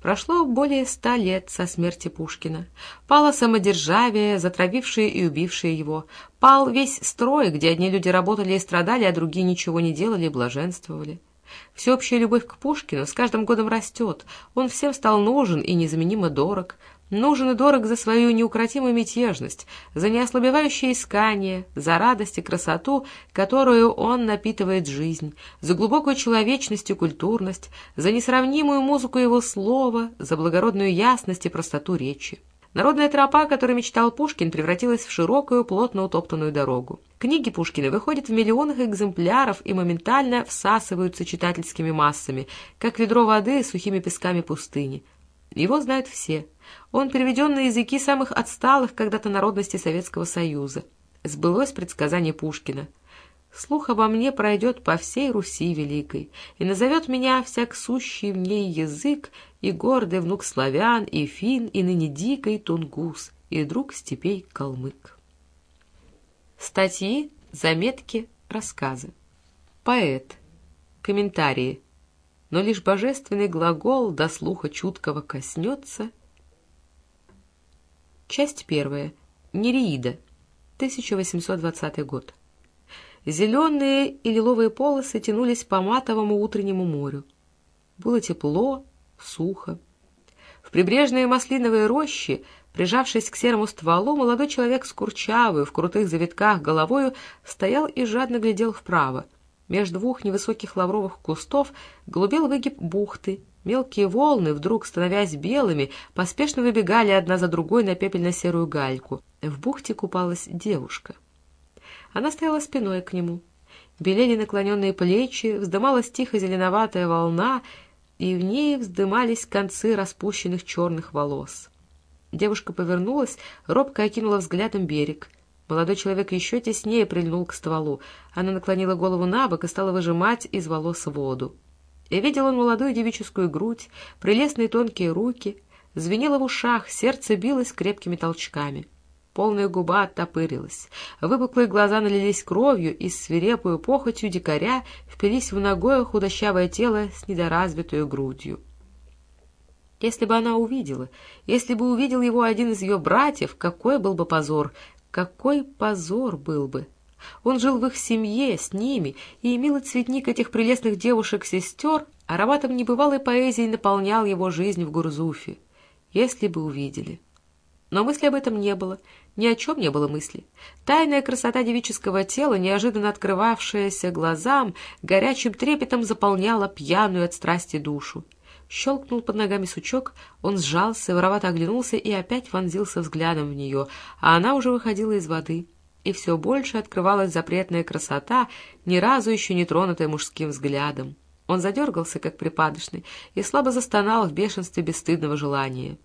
Прошло более ста лет со смерти Пушкина. Пало самодержавие, затравившее и убившее его. Пал весь строй, где одни люди работали и страдали, а другие ничего не делали и блаженствовали. Всеобщая любовь к Пушкину с каждым годом растет. Он всем стал нужен и незаменимо дорог нужен и дорог за свою неукротимую мятежность, за неослабевающее искание, за радость и красоту, которую он напитывает жизнь, за глубокую человечность и культурность, за несравнимую музыку его слова, за благородную ясность и простоту речи. Народная тропа, которой мечтал Пушкин, превратилась в широкую, плотно утоптанную дорогу. Книги Пушкина выходят в миллионах экземпляров и моментально всасываются читательскими массами, как ведро воды сухими песками пустыни. Его знают все – он переведен на языки самых отсталых когда-то народностей Советского Союза. Сбылось предсказание Пушкина. Слух обо мне пройдет по всей Руси Великой, и назовет меня всяк сущий в ней язык, и гордый внук славян, и фин, и ныне дикой тунгус, и друг степей калмык. Статьи, заметки, рассказы. Поэт. Комментарии. Но лишь божественный глагол до слуха чуткого коснется, Часть первая. Нереида. 1820 год. Зеленые и лиловые полосы тянулись по матовому утреннему морю. Было тепло, сухо. В прибрежные маслиновые рощи, прижавшись к серому стволу, молодой человек с курчавой, в крутых завитках головою, стоял и жадно глядел вправо. Между двух невысоких лавровых кустов голубел выгиб бухты, Мелкие волны, вдруг становясь белыми, поспешно выбегали одна за другой на пепельно-серую гальку. В бухте купалась девушка. Она стояла спиной к нему. Белели наклоненные плечи, вздымалась тихо зеленоватая волна, и в ней вздымались концы распущенных черных волос. Девушка повернулась, робко окинула взглядом берег. Молодой человек еще теснее прильнул к стволу. Она наклонила голову на бок и стала выжимать из волос воду. И видел он молодую девическую грудь, прелестные тонкие руки, звенело в ушах, сердце билось крепкими толчками. Полная губа оттопырилась, выпуклые глаза налились кровью и с свирепую похотью дикаря впились в ногое худощавое тело с недоразвитой грудью. Если бы она увидела, если бы увидел его один из ее братьев, какой был бы позор, какой позор был бы! Он жил в их семье, с ними, и милый цветник этих прелестных девушек-сестер ароматом небывалой поэзии наполнял его жизнь в Гурзуфе. Если бы увидели. Но мысли об этом не было, ни о чем не было мысли. Тайная красота девического тела, неожиданно открывавшаяся глазам, горячим трепетом заполняла пьяную от страсти душу. Щелкнул под ногами сучок, он сжался, воровато оглянулся и опять вонзился взглядом в нее, а она уже выходила из воды — и все больше открывалась запретная красота, ни разу еще не тронутая мужским взглядом. Он задергался, как припадочный, и слабо застонал в бешенстве бесстыдного желания.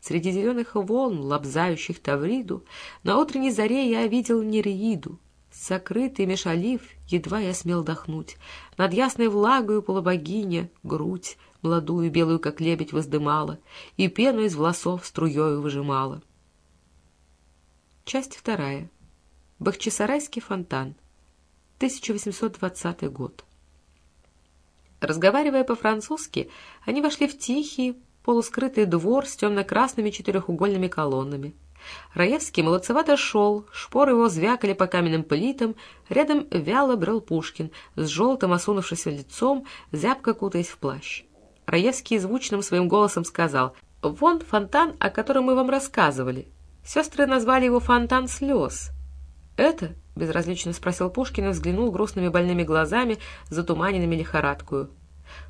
Среди зеленых волн, лобзающих Тавриду, на утренней заре я видел Нереиду. Сокрытый меж олив, едва я смел дохнуть. Над ясной влагою полубогиня грудь, молодую белую, как лебедь, воздымала, и пену из волосов струею выжимала. Часть вторая. Бахчисарайский фонтан. 1820 год. Разговаривая по-французски, они вошли в тихий, полускрытый двор с темно-красными четырехугольными колоннами. Раевский молодцевато шел, шпоры его звякали по каменным плитам, рядом вяло брел Пушкин с желтым осунувшимся лицом, зябко кутаясь в плащ. Раевский звучным своим голосом сказал «Вон фонтан, о котором мы вам рассказывали. Сестры назвали его фонтан слез». «Это?» — безразлично спросил Пушкин и взглянул грустными больными глазами, затуманенными лихорадкою.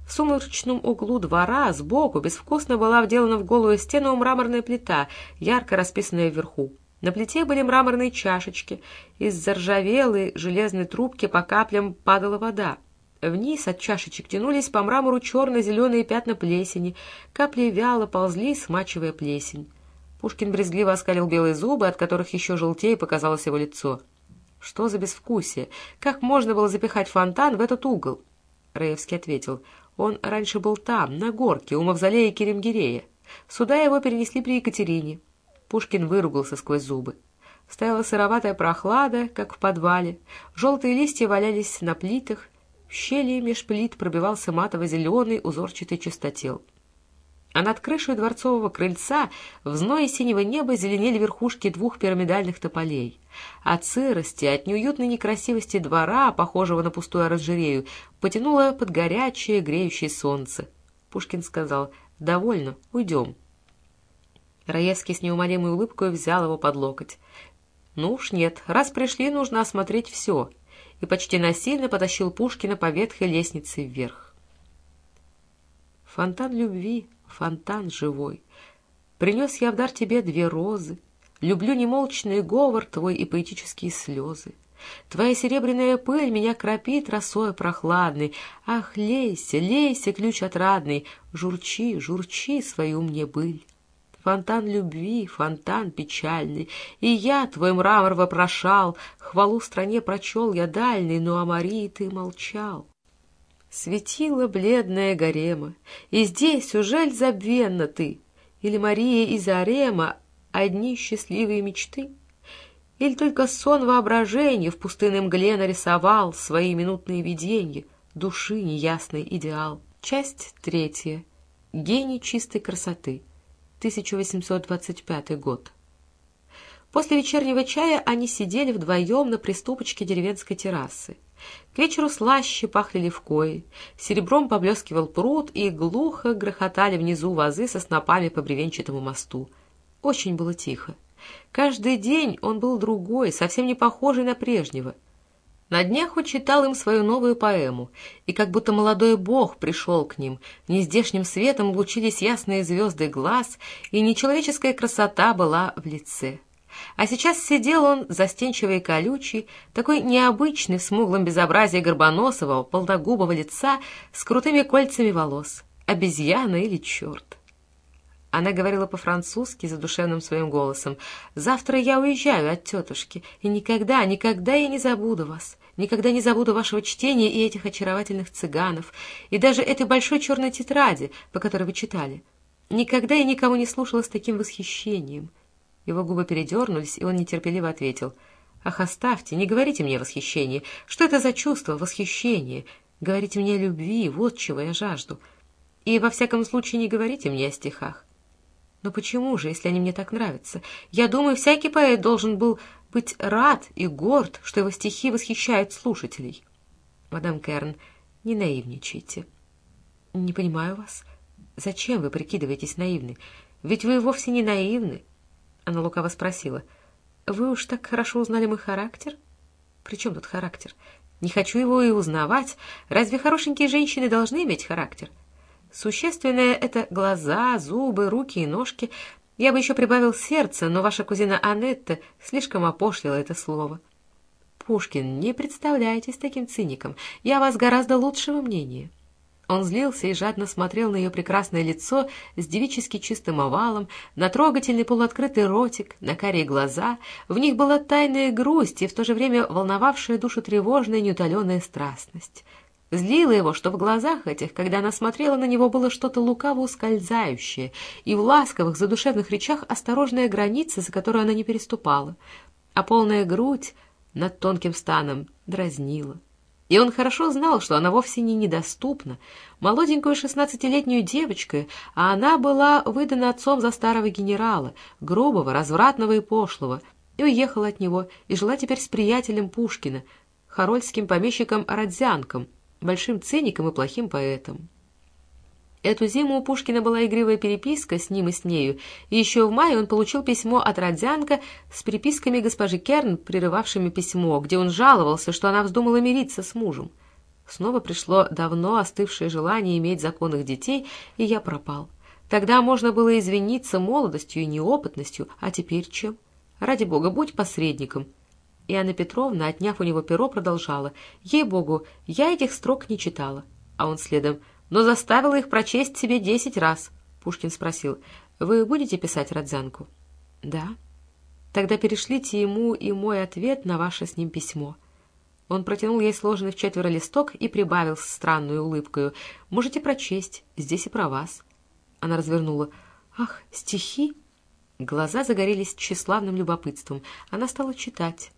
В сумрачном углу двора сбоку безвкусно была вделана в голую стену мраморная плита, ярко расписанная вверху. На плите были мраморные чашечки, из заржавелой железной трубки по каплям падала вода. Вниз от чашечек тянулись по мрамору черно-зеленые пятна плесени, капли вяло ползли, смачивая плесень. Пушкин брезгливо оскалил белые зубы, от которых еще желтее показалось его лицо. Что за безвкусие? Как можно было запихать фонтан в этот угол? Раевский ответил. Он раньше был там, на горке, у мавзолея Керемгирея. Сюда его перенесли при Екатерине. Пушкин выругался сквозь зубы. Стояла сыроватая прохлада, как в подвале. Желтые листья валялись на плитах. Щели меж плит пробивался матово-зеленый узорчатый чистотел. А над крышей дворцового крыльца в зное синего неба зеленели верхушки двух пирамидальных тополей. От сырости, от неуютной некрасивости двора, похожего на пустую оранжерею, потянуло под горячее, греющее солнце. Пушкин сказал «Довольно, уйдем». Раевский с неумолимой улыбкой взял его под локоть. «Ну уж нет, раз пришли, нужно осмотреть все», и почти насильно потащил Пушкина по ветхой лестнице вверх. Фонтан любви, фонтан живой, принес я в дар тебе две розы, люблю немолчный говор твой и поэтические слезы. Твоя серебряная пыль меня кропит росой прохладной. Ах, лейся, лейся, ключ отрадный, журчи, журчи свою мне быль фонтан любви, фонтан печальный, И я твой мрамор вопрошал, хвалу стране прочел я дальний, но о Марии ты молчал. Светила бледная гарема, и здесь ужель забвенна ты, Или Мария и Зарема одни счастливые мечты? Или только сон воображения в пустынной мгле нарисовал Свои минутные виденья, души неясный идеал? Часть третья. Гений чистой красоты. 1825 год. После вечернего чая они сидели вдвоем на приступочке деревенской террасы. К вечеру слаще пахли левкои, серебром поблескивал пруд, и глухо грохотали внизу вазы со снопами по бревенчатому мосту. Очень было тихо. Каждый день он был другой, совсем не похожий на прежнего — на днях он читал им свою новую поэму, и как будто молодой бог пришел к ним, нездешним светом лучились ясные звезды глаз, и нечеловеческая красота была в лице. А сейчас сидел он, застенчивый и колючий, такой необычный в смуглом безобразии горбоносого, полногубого лица с крутыми кольцами волос, обезьяна или черт. Она говорила по-французски задушевным своим голосом. «Завтра я уезжаю от тетушки, и никогда, никогда я не забуду вас. Никогда не забуду вашего чтения и этих очаровательных цыганов, и даже этой большой черной тетради, по которой вы читали. Никогда я никого не слушала с таким восхищением». Его губы передернулись, и он нетерпеливо ответил. «Ах, оставьте, не говорите мне о восхищении. Что это за чувство, восхищение? Говорите мне о любви, вот чего я жажду. И во всяком случае не говорите мне о стихах. Но почему же, если они мне так нравятся? Я думаю, всякий поэт должен был быть рад и горд, что его стихи восхищают слушателей. Мадам Керн, не наивничайте. Не понимаю вас. Зачем вы прикидываетесь наивны? Ведь вы вовсе не наивны. Она лукаво спросила. Вы уж так хорошо узнали мой характер? При чем тут характер? Не хочу его и узнавать. Разве хорошенькие женщины должны иметь характер? — Существенное — это глаза, зубы, руки и ножки. Я бы еще прибавил сердце, но ваша кузина Анетта слишком опошлила это слово. Пушкин, не представляйтесь таким циником. Я вас гораздо лучшего мнения. Он злился и жадно смотрел на ее прекрасное лицо с девически чистым овалом, на трогательный полуоткрытый ротик, на карие глаза. В них была тайная грусть и в то же время волновавшая душу тревожная неутоленная страстность. Злило его, что в глазах этих, когда она смотрела на него, было что-то лукаво ускользающее, и в ласковых, задушевных речах осторожная граница, за которую она не переступала, а полная грудь над тонким станом дразнила. И он хорошо знал, что она вовсе не недоступна, молоденькую шестнадцатилетнюю девочку, а она была выдана отцом за старого генерала, грубого, развратного и пошлого, и уехала от него, и жила теперь с приятелем Пушкина, хорольским помещиком Родзянком, большим циником и плохим поэтом. Эту зиму у Пушкина была игривая переписка с ним и с нею, и еще в мае он получил письмо от Родзянка с переписками госпожи Керн, прерывавшими письмо, где он жаловался, что она вздумала мириться с мужем. Снова пришло давно остывшее желание иметь законных детей, и я пропал. Тогда можно было извиниться молодостью и неопытностью, а теперь чем? Ради бога, будь посредником. И Анна Петровна, отняв у него перо, продолжала. «Ей-богу, я этих строк не читала». А он следом. «Но заставила их прочесть себе десять раз». Пушкин спросил. «Вы будете писать Родзянку?» «Да». «Тогда перешлите ему и мой ответ на ваше с ним письмо». Он протянул ей сложенный в четверо листок и прибавил с странной улыбкой. «Можете прочесть, здесь и про вас». Она развернула. «Ах, стихи!» Глаза загорелись тщеславным любопытством. Она стала читать.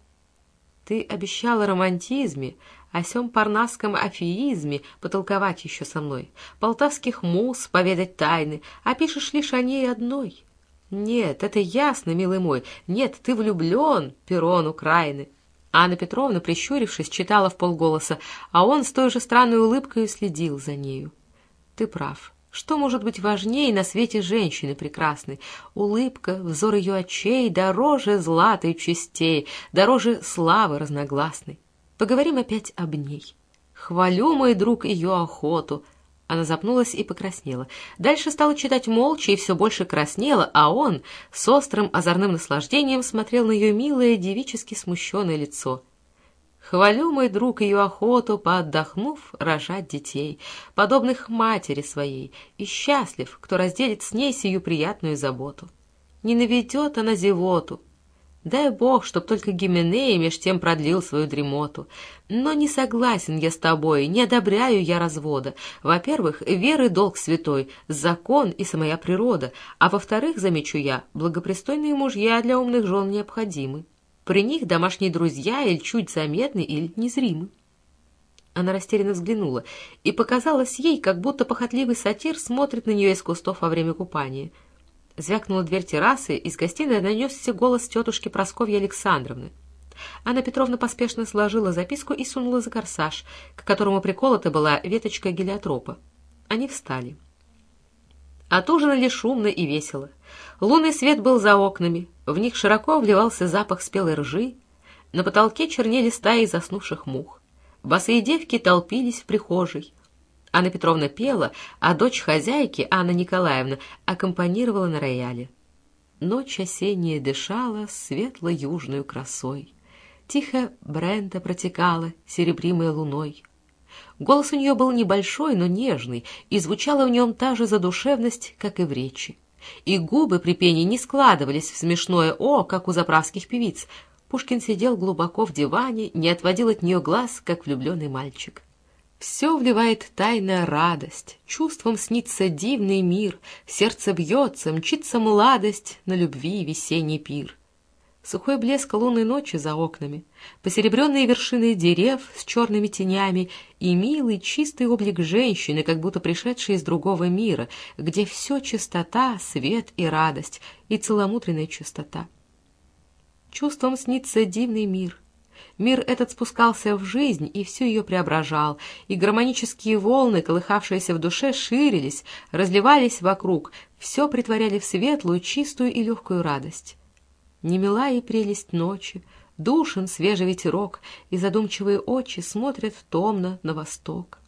«Ты обещала романтизме, о сем парнасском афеизме потолковать еще со мной, полтавских мус поведать тайны, а пишешь лишь о ней одной. Нет, это ясно, милый мой, нет, ты влюблен, перрон Украины». Анна Петровна, прищурившись, читала в полголоса, а он с той же странной улыбкой следил за нею. «Ты прав. Что может быть важнее на свете женщины прекрасной? Улыбка, взор ее очей дороже златой частей, дороже славы разногласной. Поговорим опять об ней. Хвалю, мой друг, ее охоту». Она запнулась и покраснела. Дальше стала читать молча и все больше краснела, а он с острым озорным наслаждением смотрел на ее милое, девически смущенное лицо. Хвалю, мой друг, ее охоту, поотдохнув, рожать детей, подобных матери своей, и счастлив, кто разделит с ней сию приятную заботу. Не наведет она зевоту, Дай бог, чтоб только Гименея меж тем продлил свою дремоту. Но не согласен я с тобой, не одобряю я развода. Во-первых, веры долг святой, закон и самая природа, а во-вторых, замечу я, благопристойные мужья для умных жен необходимы. При них домашние друзья или чуть заметны, или незримы. Она растерянно взглянула, и показалось ей, как будто похотливый сатир смотрит на нее из кустов во время купания — Звякнула дверь террасы, из гостиной донесся голос тетушки Прасковьи Александровны. Анна Петровна поспешно сложила записку и сунула за корсаж, к которому приколота была веточка гелиотропа. Они встали. Отужинали шумно и весело. Лунный свет был за окнами, в них широко вливался запах спелой ржи, на потолке чернели стаи заснувших мух. Босые девки толпились в прихожей. Анна Петровна пела, а дочь хозяйки, Анна Николаевна, аккомпанировала на рояле. Ночь осенняя дышала светло-южную красой. Тихо Брента протекала, серебримой луной. Голос у нее был небольшой, но нежный, и звучала в нем та же задушевность, как и в речи. И губы при пении не складывались в смешное «о», как у заправских певиц. Пушкин сидел глубоко в диване, не отводил от нее глаз, как влюбленный мальчик. Все вливает тайная радость, чувством снится дивный мир, сердце бьется, мчится младость на любви весенний пир. Сухой блеск лунной ночи за окнами, посеребренные вершины дерев с черными тенями и милый чистый облик женщины, как будто пришедшей из другого мира, где все чистота, свет и радость, и целомудренная чистота. Чувством снится дивный мир — Мир этот спускался в жизнь и всю ее преображал, и гармонические волны, колыхавшиеся в душе, ширились, разливались вокруг, все притворяли в светлую, чистую и легкую радость. Немила и прелесть ночи, душен свежий ветерок, и задумчивые очи смотрят томно на восток.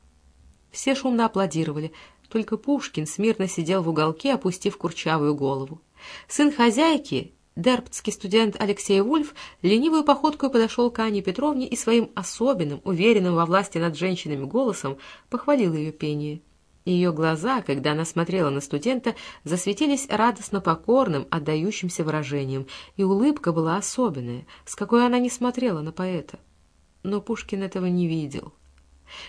Все шумно аплодировали, только Пушкин смирно сидел в уголке, опустив курчавую голову. Сын хозяйки, Дербцкий студент Алексей Вульф ленивую походкой подошел к Анне Петровне и своим особенным, уверенным во власти над женщинами голосом похвалил ее пение. Ее глаза, когда она смотрела на студента, засветились радостно покорным, отдающимся выражением, и улыбка была особенная, с какой она не смотрела на поэта. Но Пушкин этого не видел.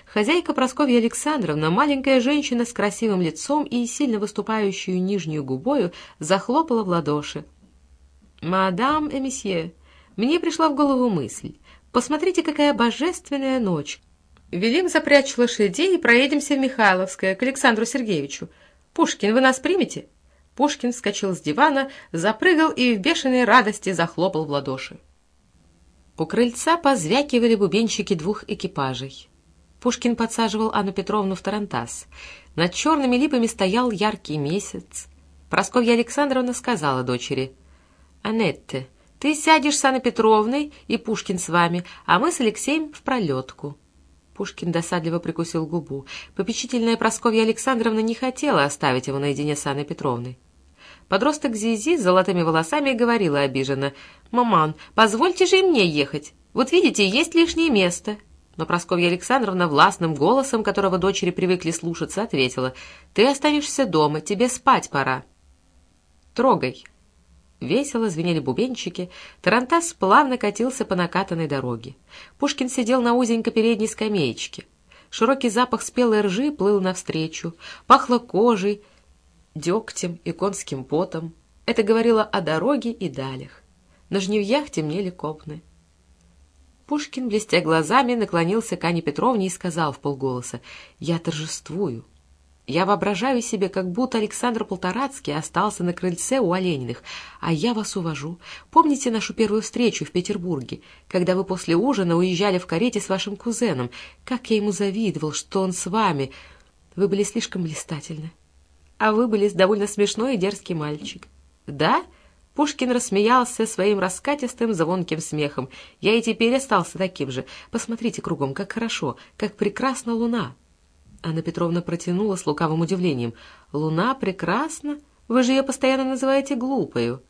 Хозяйка Прасковья Александровна, маленькая женщина с красивым лицом и сильно выступающую нижнюю губою, захлопала в ладоши, «Мадам и месье, мне пришла в голову мысль. Посмотрите, какая божественная ночь. Велим запрячь лошадей и проедемся в Михайловское к Александру Сергеевичу. Пушкин, вы нас примете?» Пушкин вскочил с дивана, запрыгал и в бешеной радости захлопал в ладоши. У крыльца позвякивали бубенчики двух экипажей. Пушкин подсаживал Анну Петровну в тарантас. Над черными липами стоял яркий месяц. Просковья Александровна сказала дочери — «Анетте, ты сядешь с Анной Петровной и Пушкин с вами, а мы с Алексеем в пролетку». Пушкин досадливо прикусил губу. Попечительная Прасковья Александровна не хотела оставить его наедине с Анной Петровной. Подросток Зизи с золотыми волосами говорила обиженно. «Маман, позвольте же и мне ехать. Вот видите, есть лишнее место». Но Прасковья Александровна властным голосом, которого дочери привыкли слушаться, ответила. «Ты останешься дома, тебе спать пора». «Трогай», Весело звенели бубенчики, Тарантас плавно катился по накатанной дороге. Пушкин сидел на узенькой передней скамеечке. Широкий запах спелой ржи плыл навстречу, пахло кожей, дегтем и конским потом. Это говорило о дороге и далях. На жневьях темнели копны. Пушкин, блестя глазами, наклонился к Ане Петровне и сказал в полголоса, «Я торжествую, я воображаю себе, как будто Александр Полторацкий остался на крыльце у Олениных, а я вас увожу. Помните нашу первую встречу в Петербурге, когда вы после ужина уезжали в карете с вашим кузеном? Как я ему завидовал, что он с вами. Вы были слишком блистательны. А вы были довольно смешной и дерзкий мальчик. Да? Пушкин рассмеялся своим раскатистым звонким смехом. Я и теперь остался таким же. Посмотрите кругом, как хорошо, как прекрасна луна. Анна Петровна протянула с лукавым удивлением. «Луна прекрасна? Вы же ее постоянно называете глупою».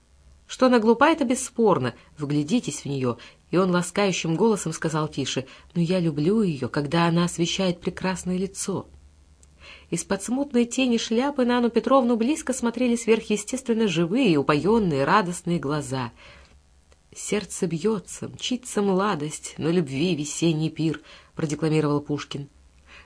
Что она глупа, это бесспорно. Вглядитесь в нее. И он ласкающим голосом сказал тише, «Но я люблю ее, когда она освещает прекрасное лицо». Из-под смутной тени шляпы на Анну Петровну близко смотрели сверхъестественно живые, упоенные, радостные глаза. «Сердце бьется, мчится младость, но любви весенний пир», — продекламировал Пушкин.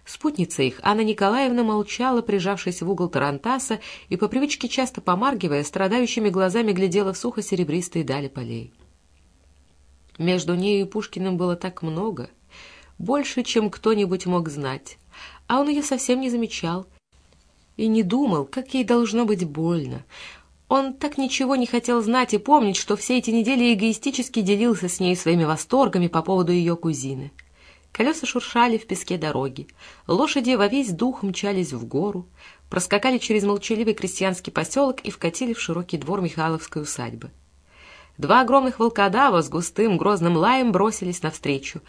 Спутница их, Анна Николаевна, молчала, прижавшись в угол тарантаса, и по привычке часто помаргивая, страдающими глазами глядела в сухо-серебристые дали полей. Между нею и Пушкиным было так много, больше, чем кто-нибудь мог знать, а он ее совсем не замечал и не думал, как ей должно быть больно. Он так ничего не хотел знать и помнить, что все эти недели эгоистически делился с ней своими восторгами по поводу ее кузины. Колеса шуршали в песке дороги. Лошади во весь дух мчались в гору, проскакали через молчаливый крестьянский поселок и вкатили в широкий двор Михайловской усадьбы. Два огромных волкодава с густым грозным лаем бросились навстречу.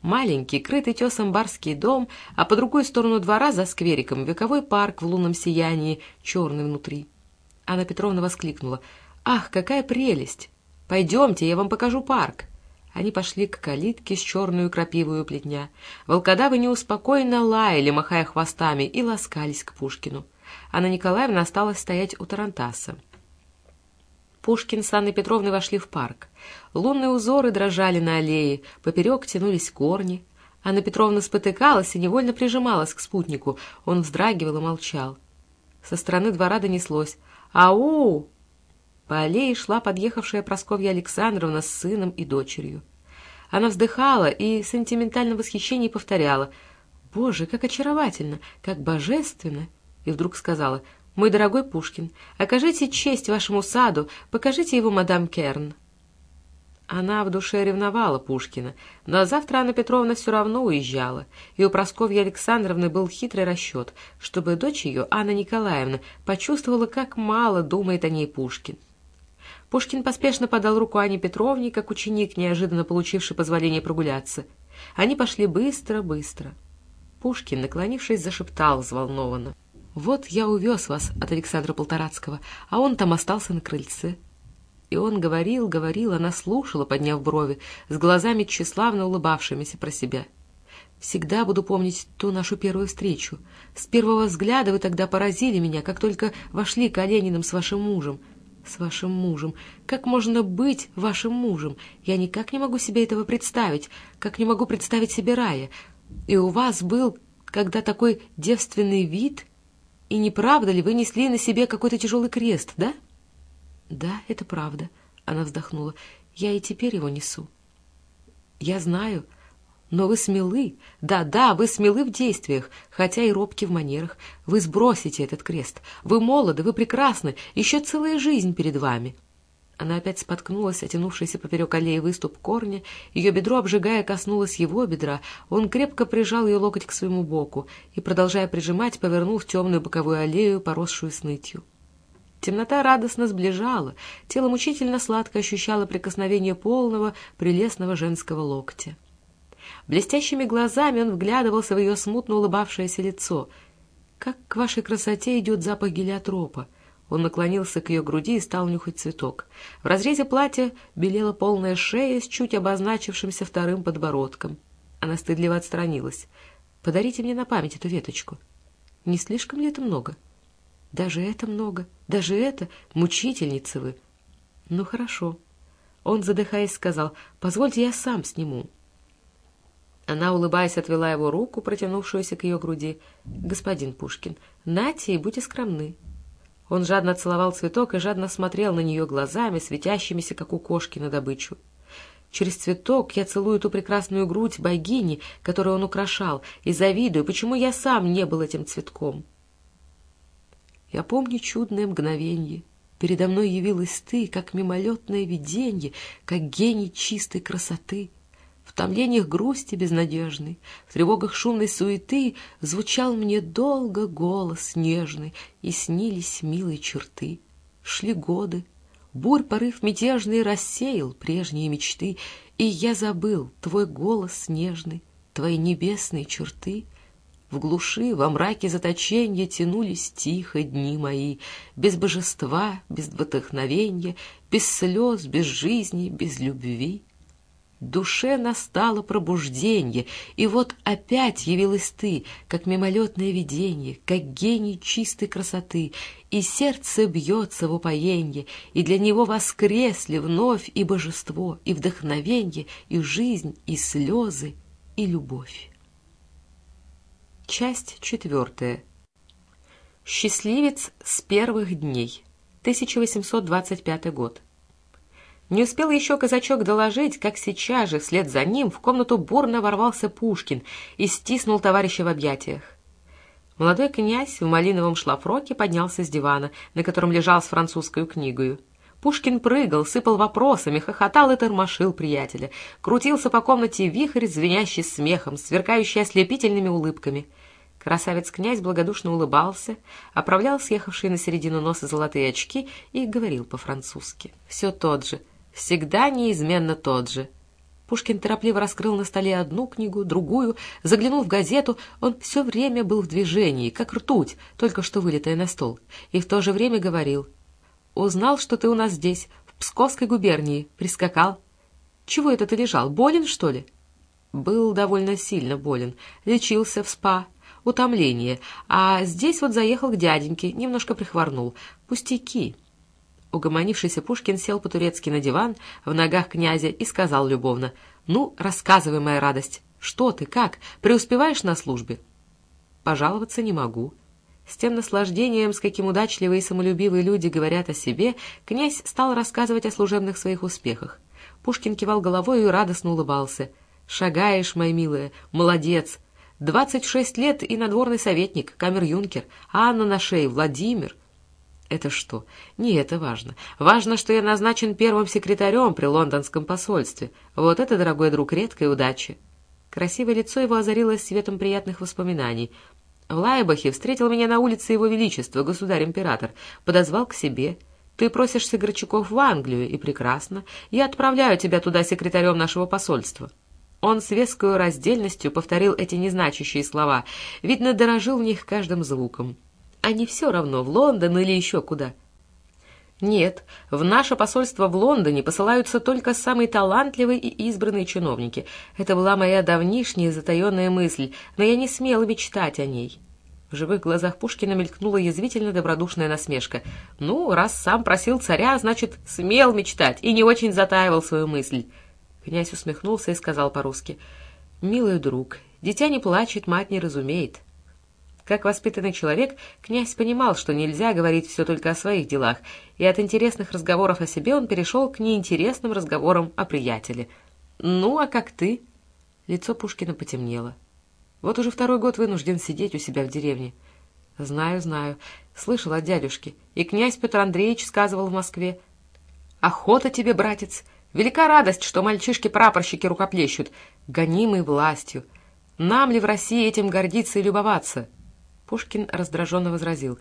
Маленький, крытый тесом барский дом, а по другую сторону двора за сквериком вековой парк в лунном сиянии, черный внутри. Анна Петровна воскликнула. «Ах, какая прелесть! Пойдемте, я вам покажу парк!» Они пошли к калитке с черную крапивую плетня. Волкодавы неуспокойно лаяли, махая хвостами, и ласкались к Пушкину. Анна Николаевна осталась стоять у Тарантаса. Пушкин с Анной Петровной вошли в парк. Лунные узоры дрожали на аллее, поперек тянулись корни. Анна Петровна спотыкалась и невольно прижималась к спутнику. Он вздрагивал и молчал. Со стороны двора донеслось «Ау!» По аллее шла подъехавшая Прасковья Александровна с сыном и дочерью. Она вздыхала и в сентиментальном восхищении повторяла «Боже, как очаровательно, как божественно!» И вдруг сказала «Мой дорогой Пушкин, окажите честь вашему саду, покажите его мадам Керн». Она в душе ревновала Пушкина, но завтра Анна Петровна все равно уезжала, и у Прасковьи Александровны был хитрый расчет, чтобы дочь ее, Анна Николаевна, почувствовала, как мало думает о ней Пушкин. Пушкин поспешно подал руку Ане Петровне, как ученик, неожиданно получивший позволение прогуляться. Они пошли быстро-быстро. Пушкин, наклонившись, зашептал взволнованно. «Вот я увез вас от Александра Полторацкого, а он там остался на крыльце». И он говорил, говорил, она слушала, подняв брови, с глазами тщеславно улыбавшимися про себя. «Всегда буду помнить ту нашу первую встречу. С первого взгляда вы тогда поразили меня, как только вошли к Олениным с вашим мужем с вашим мужем. Как можно быть вашим мужем? Я никак не могу себе этого представить, как не могу представить себе рая. И у вас был когда такой девственный вид, и не правда ли вы несли на себе какой-то тяжелый крест, да? Да, это правда, она вздохнула. Я и теперь его несу. Я знаю, — но вы смелы, да-да, вы смелы в действиях, хотя и робки в манерах. Вы сбросите этот крест. Вы молоды, вы прекрасны, еще целая жизнь перед вами». Она опять споткнулась, оттянувшийся поперек аллеи выступ корня. Ее бедро, обжигая, коснулось его бедра. Он крепко прижал ее локоть к своему боку и, продолжая прижимать, повернул в темную боковую аллею, поросшую снытью. Темнота радостно сближала, тело мучительно сладко ощущало прикосновение полного, прелестного женского локтя. Блестящими глазами он вглядывался в ее смутно улыбавшееся лицо. «Как к вашей красоте идет запах гелиотропа!» Он наклонился к ее груди и стал нюхать цветок. В разрезе платья белела полная шея с чуть обозначившимся вторым подбородком. Она стыдливо отстранилась. «Подарите мне на память эту веточку». «Не слишком ли это много?» «Даже это много. Даже это. Мучительницы вы». «Ну, хорошо». Он, задыхаясь, сказал, «Позвольте, я сам сниму». Она, улыбаясь, отвела его руку, протянувшуюся к ее груди. «Господин Пушкин, нате и будьте скромны». Он жадно целовал цветок и жадно смотрел на нее глазами, светящимися, как у кошки на добычу. Через цветок я целую ту прекрасную грудь богини, которую он украшал, и завидую, почему я сам не был этим цветком. Я помню чудное мгновенье. Передо мной явилась ты, как мимолетное виденье, как гений чистой красоты — в томлениях грусти безнадежной, в тревогах шумной суеты Звучал мне долго голос нежный, и снились милые черты. Шли годы, бурь порыв мятежный рассеял прежние мечты, И я забыл твой голос нежный, твои небесные черты. В глуши, во мраке заточенья тянулись тихо дни мои, Без божества, без вдохновенья, без слез, без жизни, без любви душе настало пробуждение, и вот опять явилась ты, как мимолетное видение, как гений чистой красоты, и сердце бьется в упоенье, и для него воскресли вновь и божество, и вдохновенье, и жизнь, и слезы, и любовь. Часть четвертая. Счастливец с первых дней. 1825 год. Не успел еще казачок доложить, как сейчас же, вслед за ним, в комнату бурно ворвался Пушкин и стиснул товарища в объятиях. Молодой князь в малиновом шлафроке поднялся с дивана, на котором лежал с французской книгою. Пушкин прыгал, сыпал вопросами, хохотал и тормошил приятеля. Крутился по комнате вихрь, звенящий смехом, сверкающий ослепительными улыбками. Красавец-князь благодушно улыбался, оправлял съехавшие на середину носа золотые очки и говорил по-французски. Все тот же — всегда неизменно тот же. Пушкин торопливо раскрыл на столе одну книгу, другую, заглянул в газету. Он все время был в движении, как ртуть, только что вылетая на стол, и в то же время говорил. «Узнал, что ты у нас здесь, в Псковской губернии, прискакал. Чего это ты лежал, болен, что ли?» «Был довольно сильно болен, лечился в СПА, утомление, а здесь вот заехал к дяденьке, немножко прихворнул. Пустяки». Угомонившийся Пушкин сел по-турецки на диван в ногах князя и сказал любовно, «Ну, рассказывай, моя радость, что ты, как, преуспеваешь на службе?» «Пожаловаться не могу». С тем наслаждением, с каким удачливые и самолюбивые люди говорят о себе, князь стал рассказывать о служебных своих успехах. Пушкин кивал головой и радостно улыбался. «Шагаешь, моя милая, молодец! Двадцать шесть лет и надворный советник, камер-юнкер, Анна на шее, Владимир. Это что? Не это важно. Важно, что я назначен первым секретарем при лондонском посольстве. Вот это, дорогой друг, редкая удача. Красивое лицо его озарилось светом приятных воспоминаний. В Лайбахе встретил меня на улице его величества, государь-император, подозвал к себе. Ты просишься Горчаков в Англию, и прекрасно. Я отправляю тебя туда секретарем нашего посольства. Он с вескою раздельностью повторил эти незначащие слова. Видно, дорожил в них каждым звуком не все равно в Лондон или еще куда. Нет, в наше посольство в Лондоне посылаются только самые талантливые и избранные чиновники. Это была моя давнишняя затаенная мысль, но я не смела мечтать о ней. В живых глазах Пушкина мелькнула язвительно добродушная насмешка. Ну, раз сам просил царя, значит, смел мечтать и не очень затаивал свою мысль. Князь усмехнулся и сказал по-русски. «Милый друг, дитя не плачет, мать не разумеет». Как воспитанный человек, князь понимал, что нельзя говорить все только о своих делах, и от интересных разговоров о себе он перешел к неинтересным разговорам о приятеле. «Ну, а как ты?» Лицо Пушкина потемнело. «Вот уже второй год вынужден сидеть у себя в деревне». «Знаю, знаю. Слышал от дядюшки. И князь Петр Андреевич сказывал в Москве. Охота тебе, братец! Велика радость, что мальчишки-прапорщики рукоплещут, гонимые властью. Нам ли в России этим гордиться и любоваться?» Пушкин раздраженно возразил.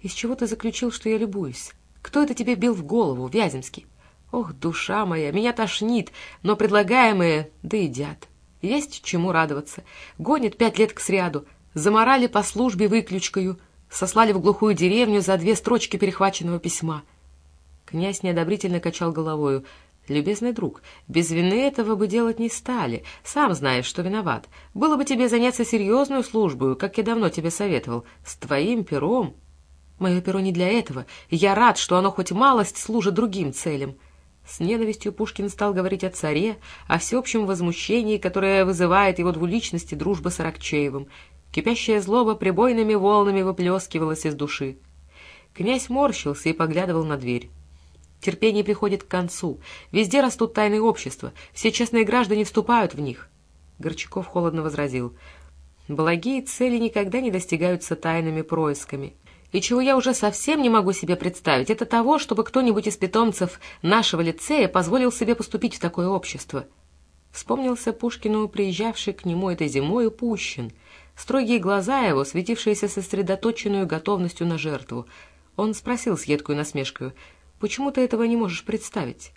«Из чего ты заключил, что я любуюсь? Кто это тебе бил в голову, Вяземский? Ох, душа моя, меня тошнит, но предлагаемые да едят. Есть чему радоваться. Гонит пять лет к сряду, заморали по службе выключкою, сослали в глухую деревню за две строчки перехваченного письма». Князь неодобрительно качал головою. «Любезный друг, без вины этого бы делать не стали. Сам знаешь, что виноват. Было бы тебе заняться серьезную службой, как я давно тебе советовал, с твоим пером». Мое перо не для этого, и я рад, что оно хоть малость служит другим целям. С ненавистью Пушкин стал говорить о царе, о всеобщем возмущении, которое вызывает его двуличности дружба с Аракчеевым. Кипящая злоба прибойными волнами выплескивалась из души. Князь морщился и поглядывал на дверь. Терпение приходит к концу. Везде растут тайные общества. Все честные граждане вступают в них. Горчаков холодно возразил. Благие цели никогда не достигаются тайными происками. И чего я уже совсем не могу себе представить, это того, чтобы кто-нибудь из питомцев нашего лицея позволил себе поступить в такое общество. Вспомнился Пушкину, приезжавший к нему этой зимой, Пущин. Строгие глаза его, светившиеся сосредоточенную готовностью на жертву. Он спросил с едкой насмешкой, «Почему ты этого не можешь представить?»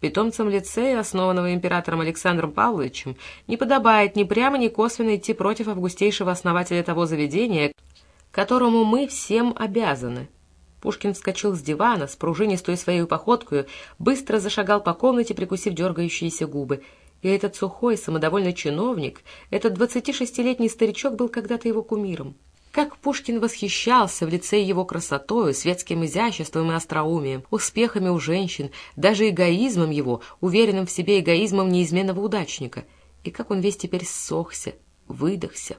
Питомцам лицея, основанного императором Александром Павловичем, не подобает ни прямо, ни косвенно идти против августейшего основателя того заведения, которому мы всем обязаны. Пушкин вскочил с дивана, с пружинистой своей походкой, быстро зашагал по комнате, прикусив дергающиеся губы. И этот сухой, самодовольный чиновник, этот двадцатишестилетний старичок был когда-то его кумиром. Как Пушкин восхищался в лице его красотою, светским изяществом и остроумием, успехами у женщин, даже эгоизмом его, уверенным в себе эгоизмом неизменного удачника. И как он весь теперь ссохся, выдохся.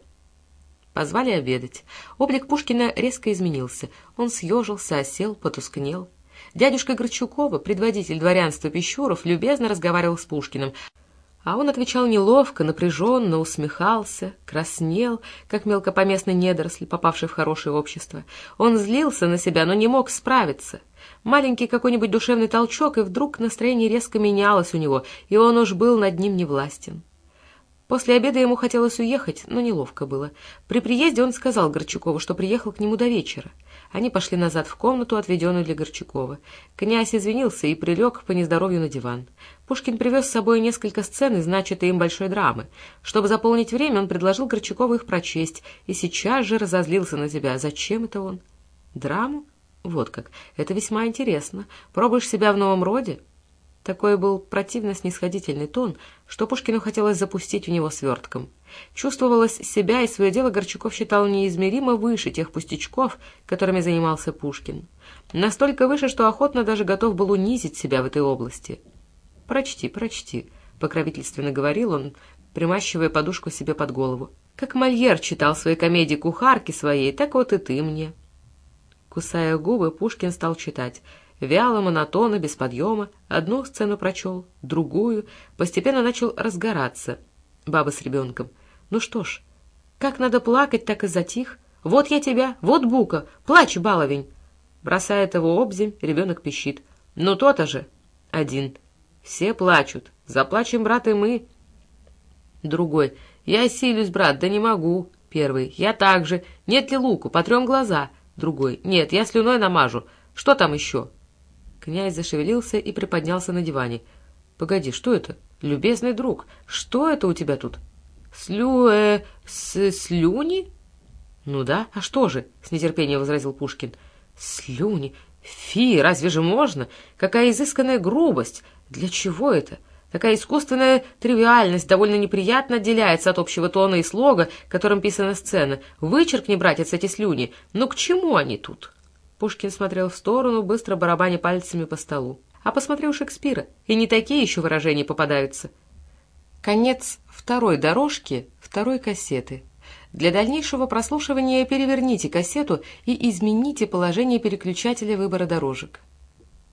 Позвали обедать. Облик Пушкина резко изменился. Он съежился, осел, потускнел. Дядюшка Горчукова, предводитель дворянства Пещуров, любезно разговаривал с Пушкиным, а он отвечал неловко, напряженно, усмехался, краснел, как мелкопоместный недоросль, попавший в хорошее общество. Он злился на себя, но не мог справиться. Маленький какой-нибудь душевный толчок, и вдруг настроение резко менялось у него, и он уж был над ним невластен. После обеда ему хотелось уехать, но неловко было. При приезде он сказал Горчакову, что приехал к нему до вечера. Они пошли назад в комнату, отведенную для Горчакова. Князь извинился и прилег по нездоровью на диван. Пушкин привез с собой несколько сцен из начатой им большой драмы. Чтобы заполнить время, он предложил Горчакову их прочесть, и сейчас же разозлился на себя. Зачем это он? Драму? Вот как. Это весьма интересно. Пробуешь себя в новом роде? Такой был противно-снисходительный тон, что Пушкину хотелось запустить в него свертком. Чувствовалось себя, и свое дело Горчаков считал неизмеримо выше тех пустячков, которыми занимался Пушкин. Настолько выше, что охотно даже готов был унизить себя в этой области. «Прочти, прочти», — покровительственно говорил он, примащивая подушку себе под голову. «Как Мольер читал свои комедии кухарки своей, так вот и ты мне». Кусая губы, Пушкин стал читать — Вяло, монотонно, без подъема. Одну сцену прочел, другую. Постепенно начал разгораться. Баба с ребенком. Ну что ж, как надо плакать, так и затих. Вот я тебя, вот бука, плачь, баловень. Бросает его обземь, ребенок пищит. Ну то-то же. Один. Все плачут. Заплачем, брат, и мы. Другой. Я силюсь, брат, да не могу. Первый. Я так же. Нет ли луку? Потрем глаза. Другой. Нет, я слюной намажу. Что там еще? Князь зашевелился и приподнялся на диване. «Погоди, что это? Любезный друг, что это у тебя тут?» «Слю... э... С, слюни?» «Ну да, а что же?» — с нетерпением возразил Пушкин. «Слюни? Фи, разве же можно? Какая изысканная грубость! Для чего это?» Такая искусственная тривиальность довольно неприятно отделяется от общего тона и слога, которым писана сцена. Вычеркни, братец, эти слюни. Ну к чему они тут?» Пушкин смотрел в сторону, быстро барабаня пальцами по столу. А посмотрел Шекспира, и не такие еще выражения попадаются. Конец второй дорожки, второй кассеты. Для дальнейшего прослушивания переверните кассету и измените положение переключателя выбора дорожек.